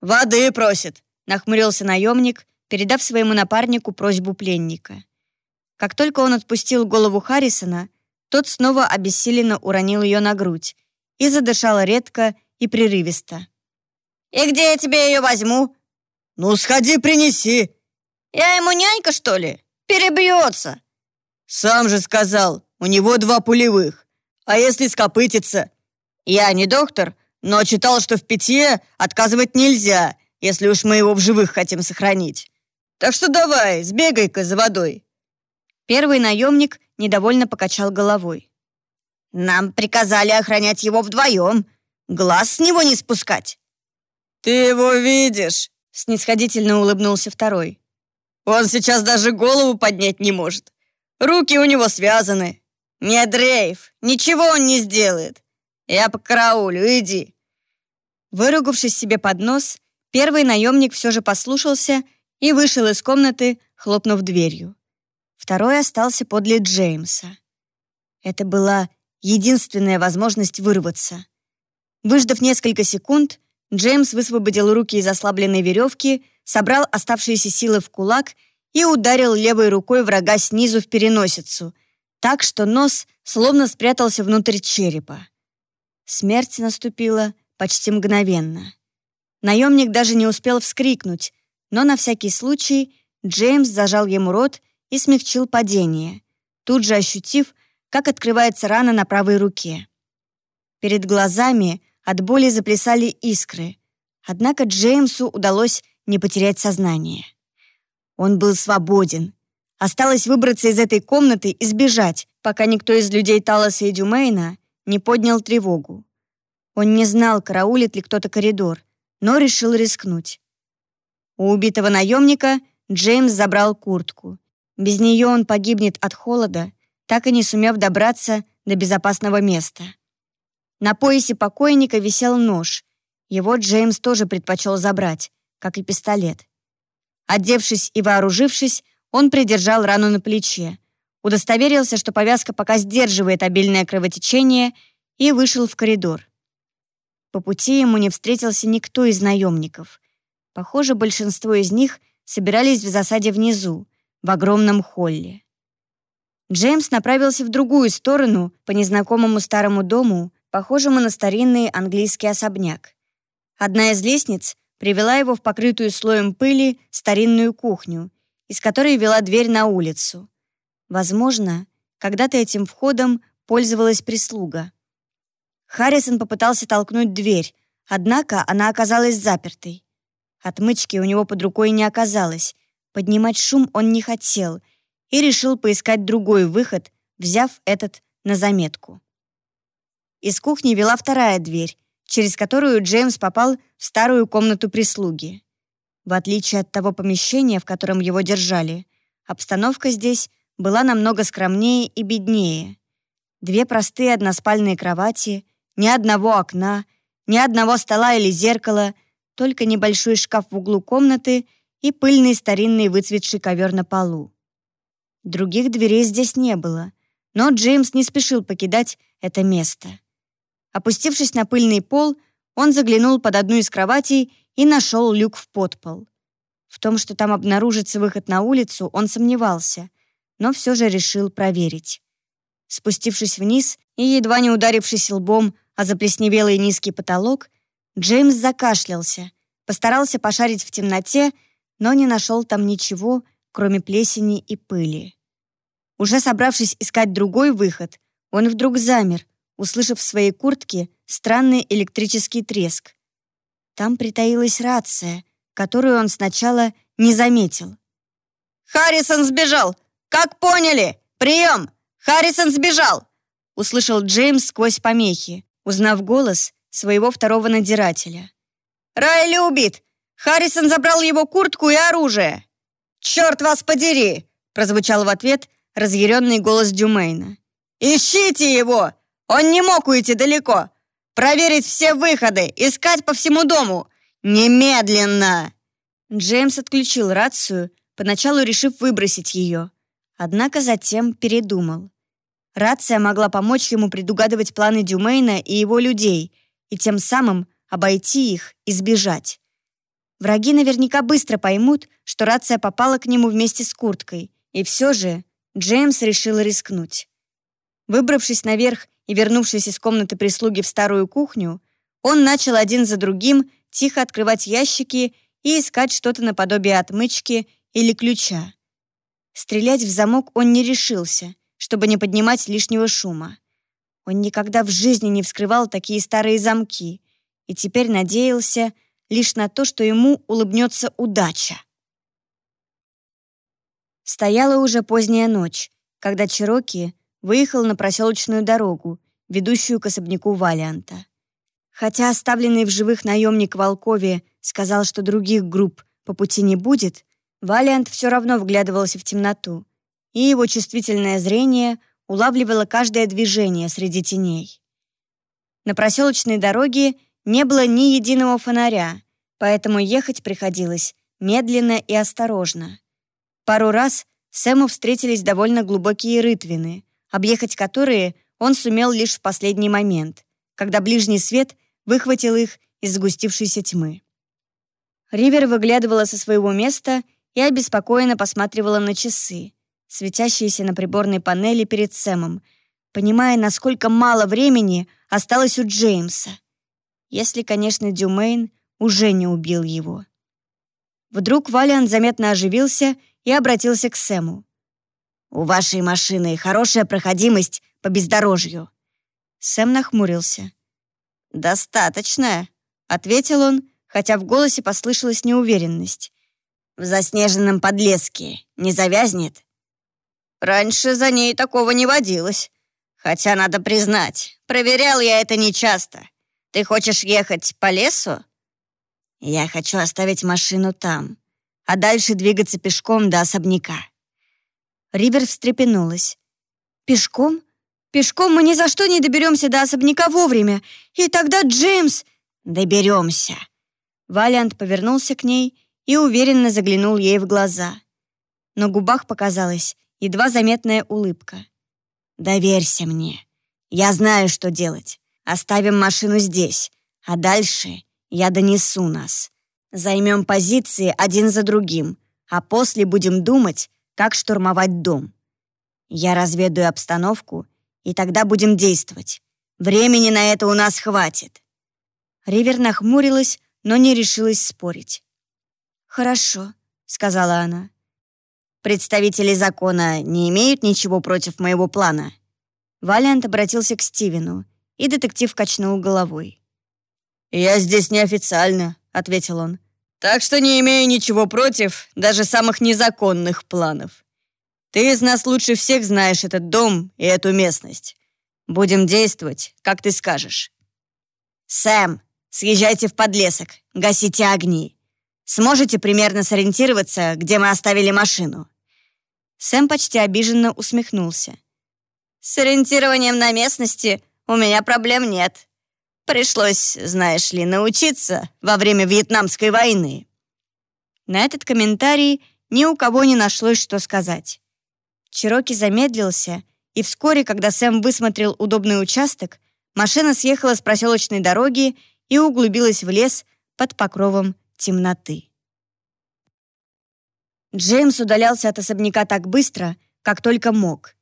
«Воды просит», — нахмурился наемник, передав своему напарнику просьбу пленника. Как только он отпустил голову Харрисона, тот снова обессиленно уронил ее на грудь и задышал редко и прерывисто. «И где я тебе ее возьму?» «Ну, сходи, принеси!» «Я ему нянька, что ли? Перебьется!» «Сам же сказал, у него два пулевых. А если скопытится?» «Я не доктор, но читал, что в питье отказывать нельзя, если уж мы его в живых хотим сохранить. Так что давай, сбегай-ка за водой». Первый наемник недовольно покачал головой. «Нам приказали охранять его вдвоем, глаз с него не спускать». «Ты его видишь?» — снисходительно улыбнулся второй. «Он сейчас даже голову поднять не может. Руки у него связаны. «Не дрейф, ничего он не сделает. Я по караулю, иди». Выругавшись себе под нос, первый наемник все же послушался и вышел из комнаты, хлопнув дверью. Второй остался подле Джеймса. Это была единственная возможность вырваться. Выждав несколько секунд, Джеймс высвободил руки из ослабленной веревки, собрал оставшиеся силы в кулак и ударил левой рукой врага снизу в переносицу, так что нос словно спрятался внутрь черепа. Смерть наступила почти мгновенно. Наемник даже не успел вскрикнуть, но на всякий случай Джеймс зажал ему рот и смягчил падение, тут же ощутив, как открывается рана на правой руке. Перед глазами от боли заплясали искры, однако Джеймсу удалось не потерять сознание. Он был свободен. Осталось выбраться из этой комнаты и сбежать, пока никто из людей Талоса и Дюмейна не поднял тревогу. Он не знал, караулит ли кто-то коридор, но решил рискнуть. У убитого наемника Джеймс забрал куртку. Без нее он погибнет от холода, так и не сумев добраться до безопасного места. На поясе покойника висел нож. Его Джеймс тоже предпочел забрать, как и пистолет. Одевшись и вооружившись, он придержал рану на плече, удостоверился, что повязка пока сдерживает обильное кровотечение, и вышел в коридор. По пути ему не встретился никто из наемников. Похоже, большинство из них собирались в засаде внизу, в огромном холле. Джеймс направился в другую сторону, по незнакомому старому дому, похожему на старинный английский особняк. Одна из лестниц привела его в покрытую слоем пыли старинную кухню, из которой вела дверь на улицу. Возможно, когда-то этим входом пользовалась прислуга. Харрисон попытался толкнуть дверь, однако она оказалась запертой. Отмычки у него под рукой не оказалось. Поднимать шум он не хотел и решил поискать другой выход, взяв этот на заметку. Из кухни вела вторая дверь, через которую Джеймс попал в старую комнату прислуги. В отличие от того помещения, в котором его держали, обстановка здесь была намного скромнее и беднее. Две простые односпальные кровати, ни одного окна, ни одного стола или зеркала, только небольшой шкаф в углу комнаты и пыльный старинный выцветший ковер на полу. Других дверей здесь не было, но Джеймс не спешил покидать это место. Опустившись на пыльный пол, он заглянул под одну из кроватей и нашел люк в подпол. В том, что там обнаружится выход на улицу, он сомневался, но все же решил проверить. Спустившись вниз и едва не ударившись лбом а заплесневелый низкий потолок, Джеймс закашлялся, постарался пошарить в темноте, но не нашел там ничего, кроме плесени и пыли. Уже собравшись искать другой выход, он вдруг замер, услышав в своей куртке странный электрический треск. Там притаилась рация, которую он сначала не заметил. «Харрисон сбежал! Как поняли? Прием! Харрисон сбежал!» услышал Джеймс сквозь помехи узнав голос своего второго надзирателя. «Райли убит! Харрисон забрал его куртку и оружие!» «Черт вас подери!» прозвучал в ответ разъяренный голос Дюмейна. «Ищите его! Он не мог уйти далеко! Проверить все выходы, искать по всему дому! Немедленно!» Джеймс отключил рацию, поначалу решив выбросить ее, однако затем передумал. Рация могла помочь ему предугадывать планы Дюмейна и его людей, и тем самым обойти их и сбежать. Враги наверняка быстро поймут, что рация попала к нему вместе с курткой, и все же Джеймс решил рискнуть. Выбравшись наверх и вернувшись из комнаты прислуги в старую кухню, он начал один за другим тихо открывать ящики и искать что-то наподобие отмычки или ключа. Стрелять в замок он не решился, чтобы не поднимать лишнего шума. Он никогда в жизни не вскрывал такие старые замки и теперь надеялся лишь на то, что ему улыбнется удача. Стояла уже поздняя ночь, когда Чироки выехал на проселочную дорогу, ведущую к особняку Валианта. Хотя оставленный в живых наемник Волкове сказал, что других групп по пути не будет, Валиант все равно вглядывался в темноту, и его чувствительное зрение улавливала каждое движение среди теней. На проселочной дороге не было ни единого фонаря, поэтому ехать приходилось медленно и осторожно. Пару раз Сэму встретились довольно глубокие рытвины, объехать которые он сумел лишь в последний момент, когда ближний свет выхватил их из сгустившейся тьмы. Ривер выглядывала со своего места и обеспокоенно посматривала на часы, светящиеся на приборной панели перед Сэмом, понимая, насколько мало времени осталось у Джеймса. Если, конечно, Дюмейн уже не убил его. Вдруг Валиан заметно оживился и обратился к Сэму. «У вашей машины хорошая проходимость по бездорожью». Сэм нахмурился. «Достаточно», — ответил он, хотя в голосе послышалась неуверенность. «В заснеженном подлеске не завязнет?» «Раньше за ней такого не водилось. Хотя, надо признать, проверял я это нечасто. Ты хочешь ехать по лесу?» «Я хочу оставить машину там, а дальше двигаться пешком до особняка». Ривер встрепенулась. «Пешком? Пешком мы ни за что не доберемся до особняка вовремя. И тогда Джеймс...» «Доберемся». Валиант повернулся к ней и уверенно заглянул ей в глаза. На губах показалась едва заметная улыбка. «Доверься мне. Я знаю, что делать. Оставим машину здесь, а дальше я донесу нас. Займем позиции один за другим, а после будем думать, как штурмовать дом. Я разведаю обстановку, и тогда будем действовать. Времени на это у нас хватит». Ривер нахмурилась, но не решилась спорить. «Хорошо», — сказала она. «Представители закона не имеют ничего против моего плана?» Валиант обратился к Стивену, и детектив качнул головой. «Я здесь неофициально», — ответил он. «Так что не имею ничего против даже самых незаконных планов. Ты из нас лучше всех знаешь этот дом и эту местность. Будем действовать, как ты скажешь». «Сэм, съезжайте в подлесок, гасите огни. Сможете примерно сориентироваться, где мы оставили машину?» Сэм почти обиженно усмехнулся. «С ориентированием на местности у меня проблем нет. Пришлось, знаешь ли, научиться во время Вьетнамской войны». На этот комментарий ни у кого не нашлось, что сказать. Чироки замедлился, и вскоре, когда Сэм высмотрел удобный участок, машина съехала с проселочной дороги и углубилась в лес под покровом темноты. Джеймс удалялся от особняка так быстро, как только мог.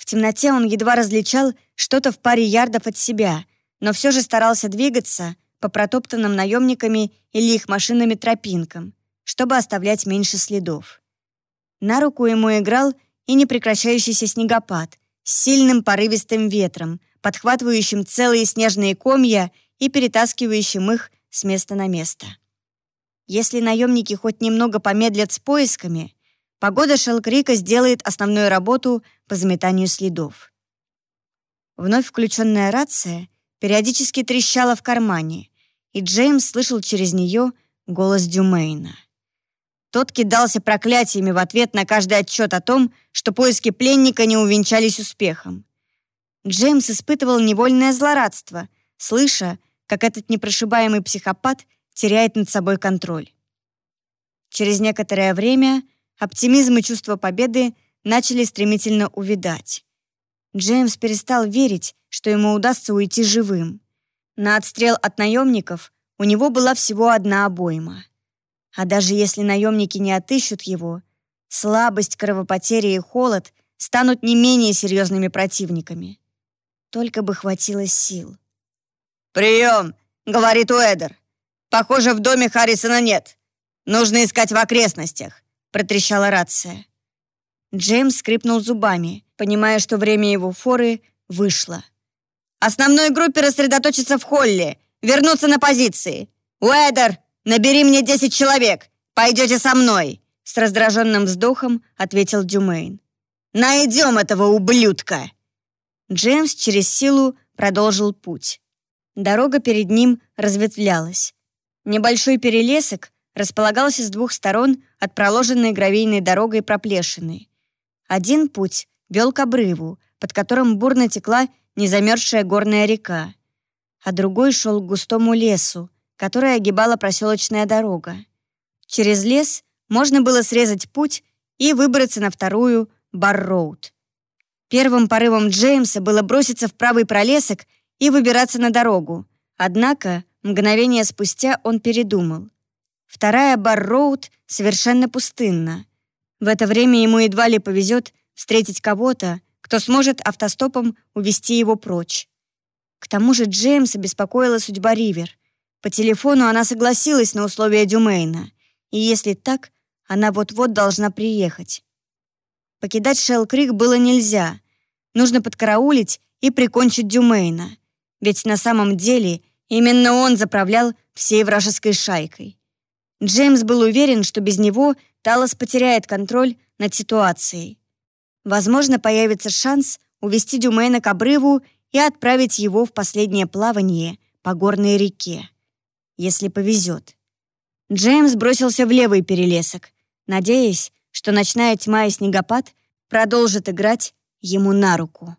В темноте он едва различал что-то в паре ярдов от себя, но все же старался двигаться по протоптанным наемниками или их машинами тропинкам, чтобы оставлять меньше следов. На руку ему играл и непрекращающийся снегопад с сильным порывистым ветром, подхватывающим целые снежные комья и перетаскивающим их с места на место. Если наемники хоть немного помедлят с поисками, погода Шелкрика сделает основную работу по заметанию следов. Вновь включенная рация периодически трещала в кармане, и Джеймс слышал через нее голос Дюмейна. Тот кидался проклятиями в ответ на каждый отчет о том, что поиски пленника не увенчались успехом. Джеймс испытывал невольное злорадство, слыша, как этот непрошибаемый психопат теряет над собой контроль. Через некоторое время оптимизм и чувство победы начали стремительно увядать. Джеймс перестал верить, что ему удастся уйти живым. На отстрел от наемников у него была всего одна обойма. А даже если наемники не отыщут его, слабость, кровопотери и холод станут не менее серьезными противниками. Только бы хватило сил. «Прием!» — говорит Уэдер. «Похоже, в доме Харрисона нет. Нужно искать в окрестностях», — протрещала рация. Джеймс скрипнул зубами, понимая, что время его форы вышло. «Основной группе рассредоточиться в холле, вернуться на позиции. Уэдер, набери мне 10 человек, пойдете со мной», с раздраженным вздохом ответил Дюмейн. «Найдем этого ублюдка!» Джеймс через силу продолжил путь. Дорога перед ним разветвлялась. Небольшой перелесок располагался с двух сторон от проложенной гравийной дорогой проплешины. Один путь вел к обрыву, под которым бурно текла незамерзшая горная река, а другой шел к густому лесу, который огибала проселочная дорога. Через лес можно было срезать путь и выбраться на вторую Бар-Роуд. Первым порывом Джеймса было броситься в правый пролесок и выбираться на дорогу. Однако, мгновение спустя он передумал. Вторая Бар-Роуд совершенно пустынна. В это время ему едва ли повезет встретить кого-то, кто сможет автостопом увести его прочь. К тому же Джеймса беспокоила судьба Ривер. По телефону она согласилась на условия Дюмейна, и если так, она вот-вот должна приехать. Покидать Шелл-Крик было нельзя. Нужно подкараулить и прикончить Дюмейна. Ведь на самом деле именно он заправлял всей вражеской шайкой. Джеймс был уверен, что без него Талос потеряет контроль над ситуацией. Возможно, появится шанс увести Дюмейна к обрыву и отправить его в последнее плавание по горной реке. Если повезет. Джеймс бросился в левый перелесок, надеясь, что ночная тьма и снегопад продолжат играть ему на руку.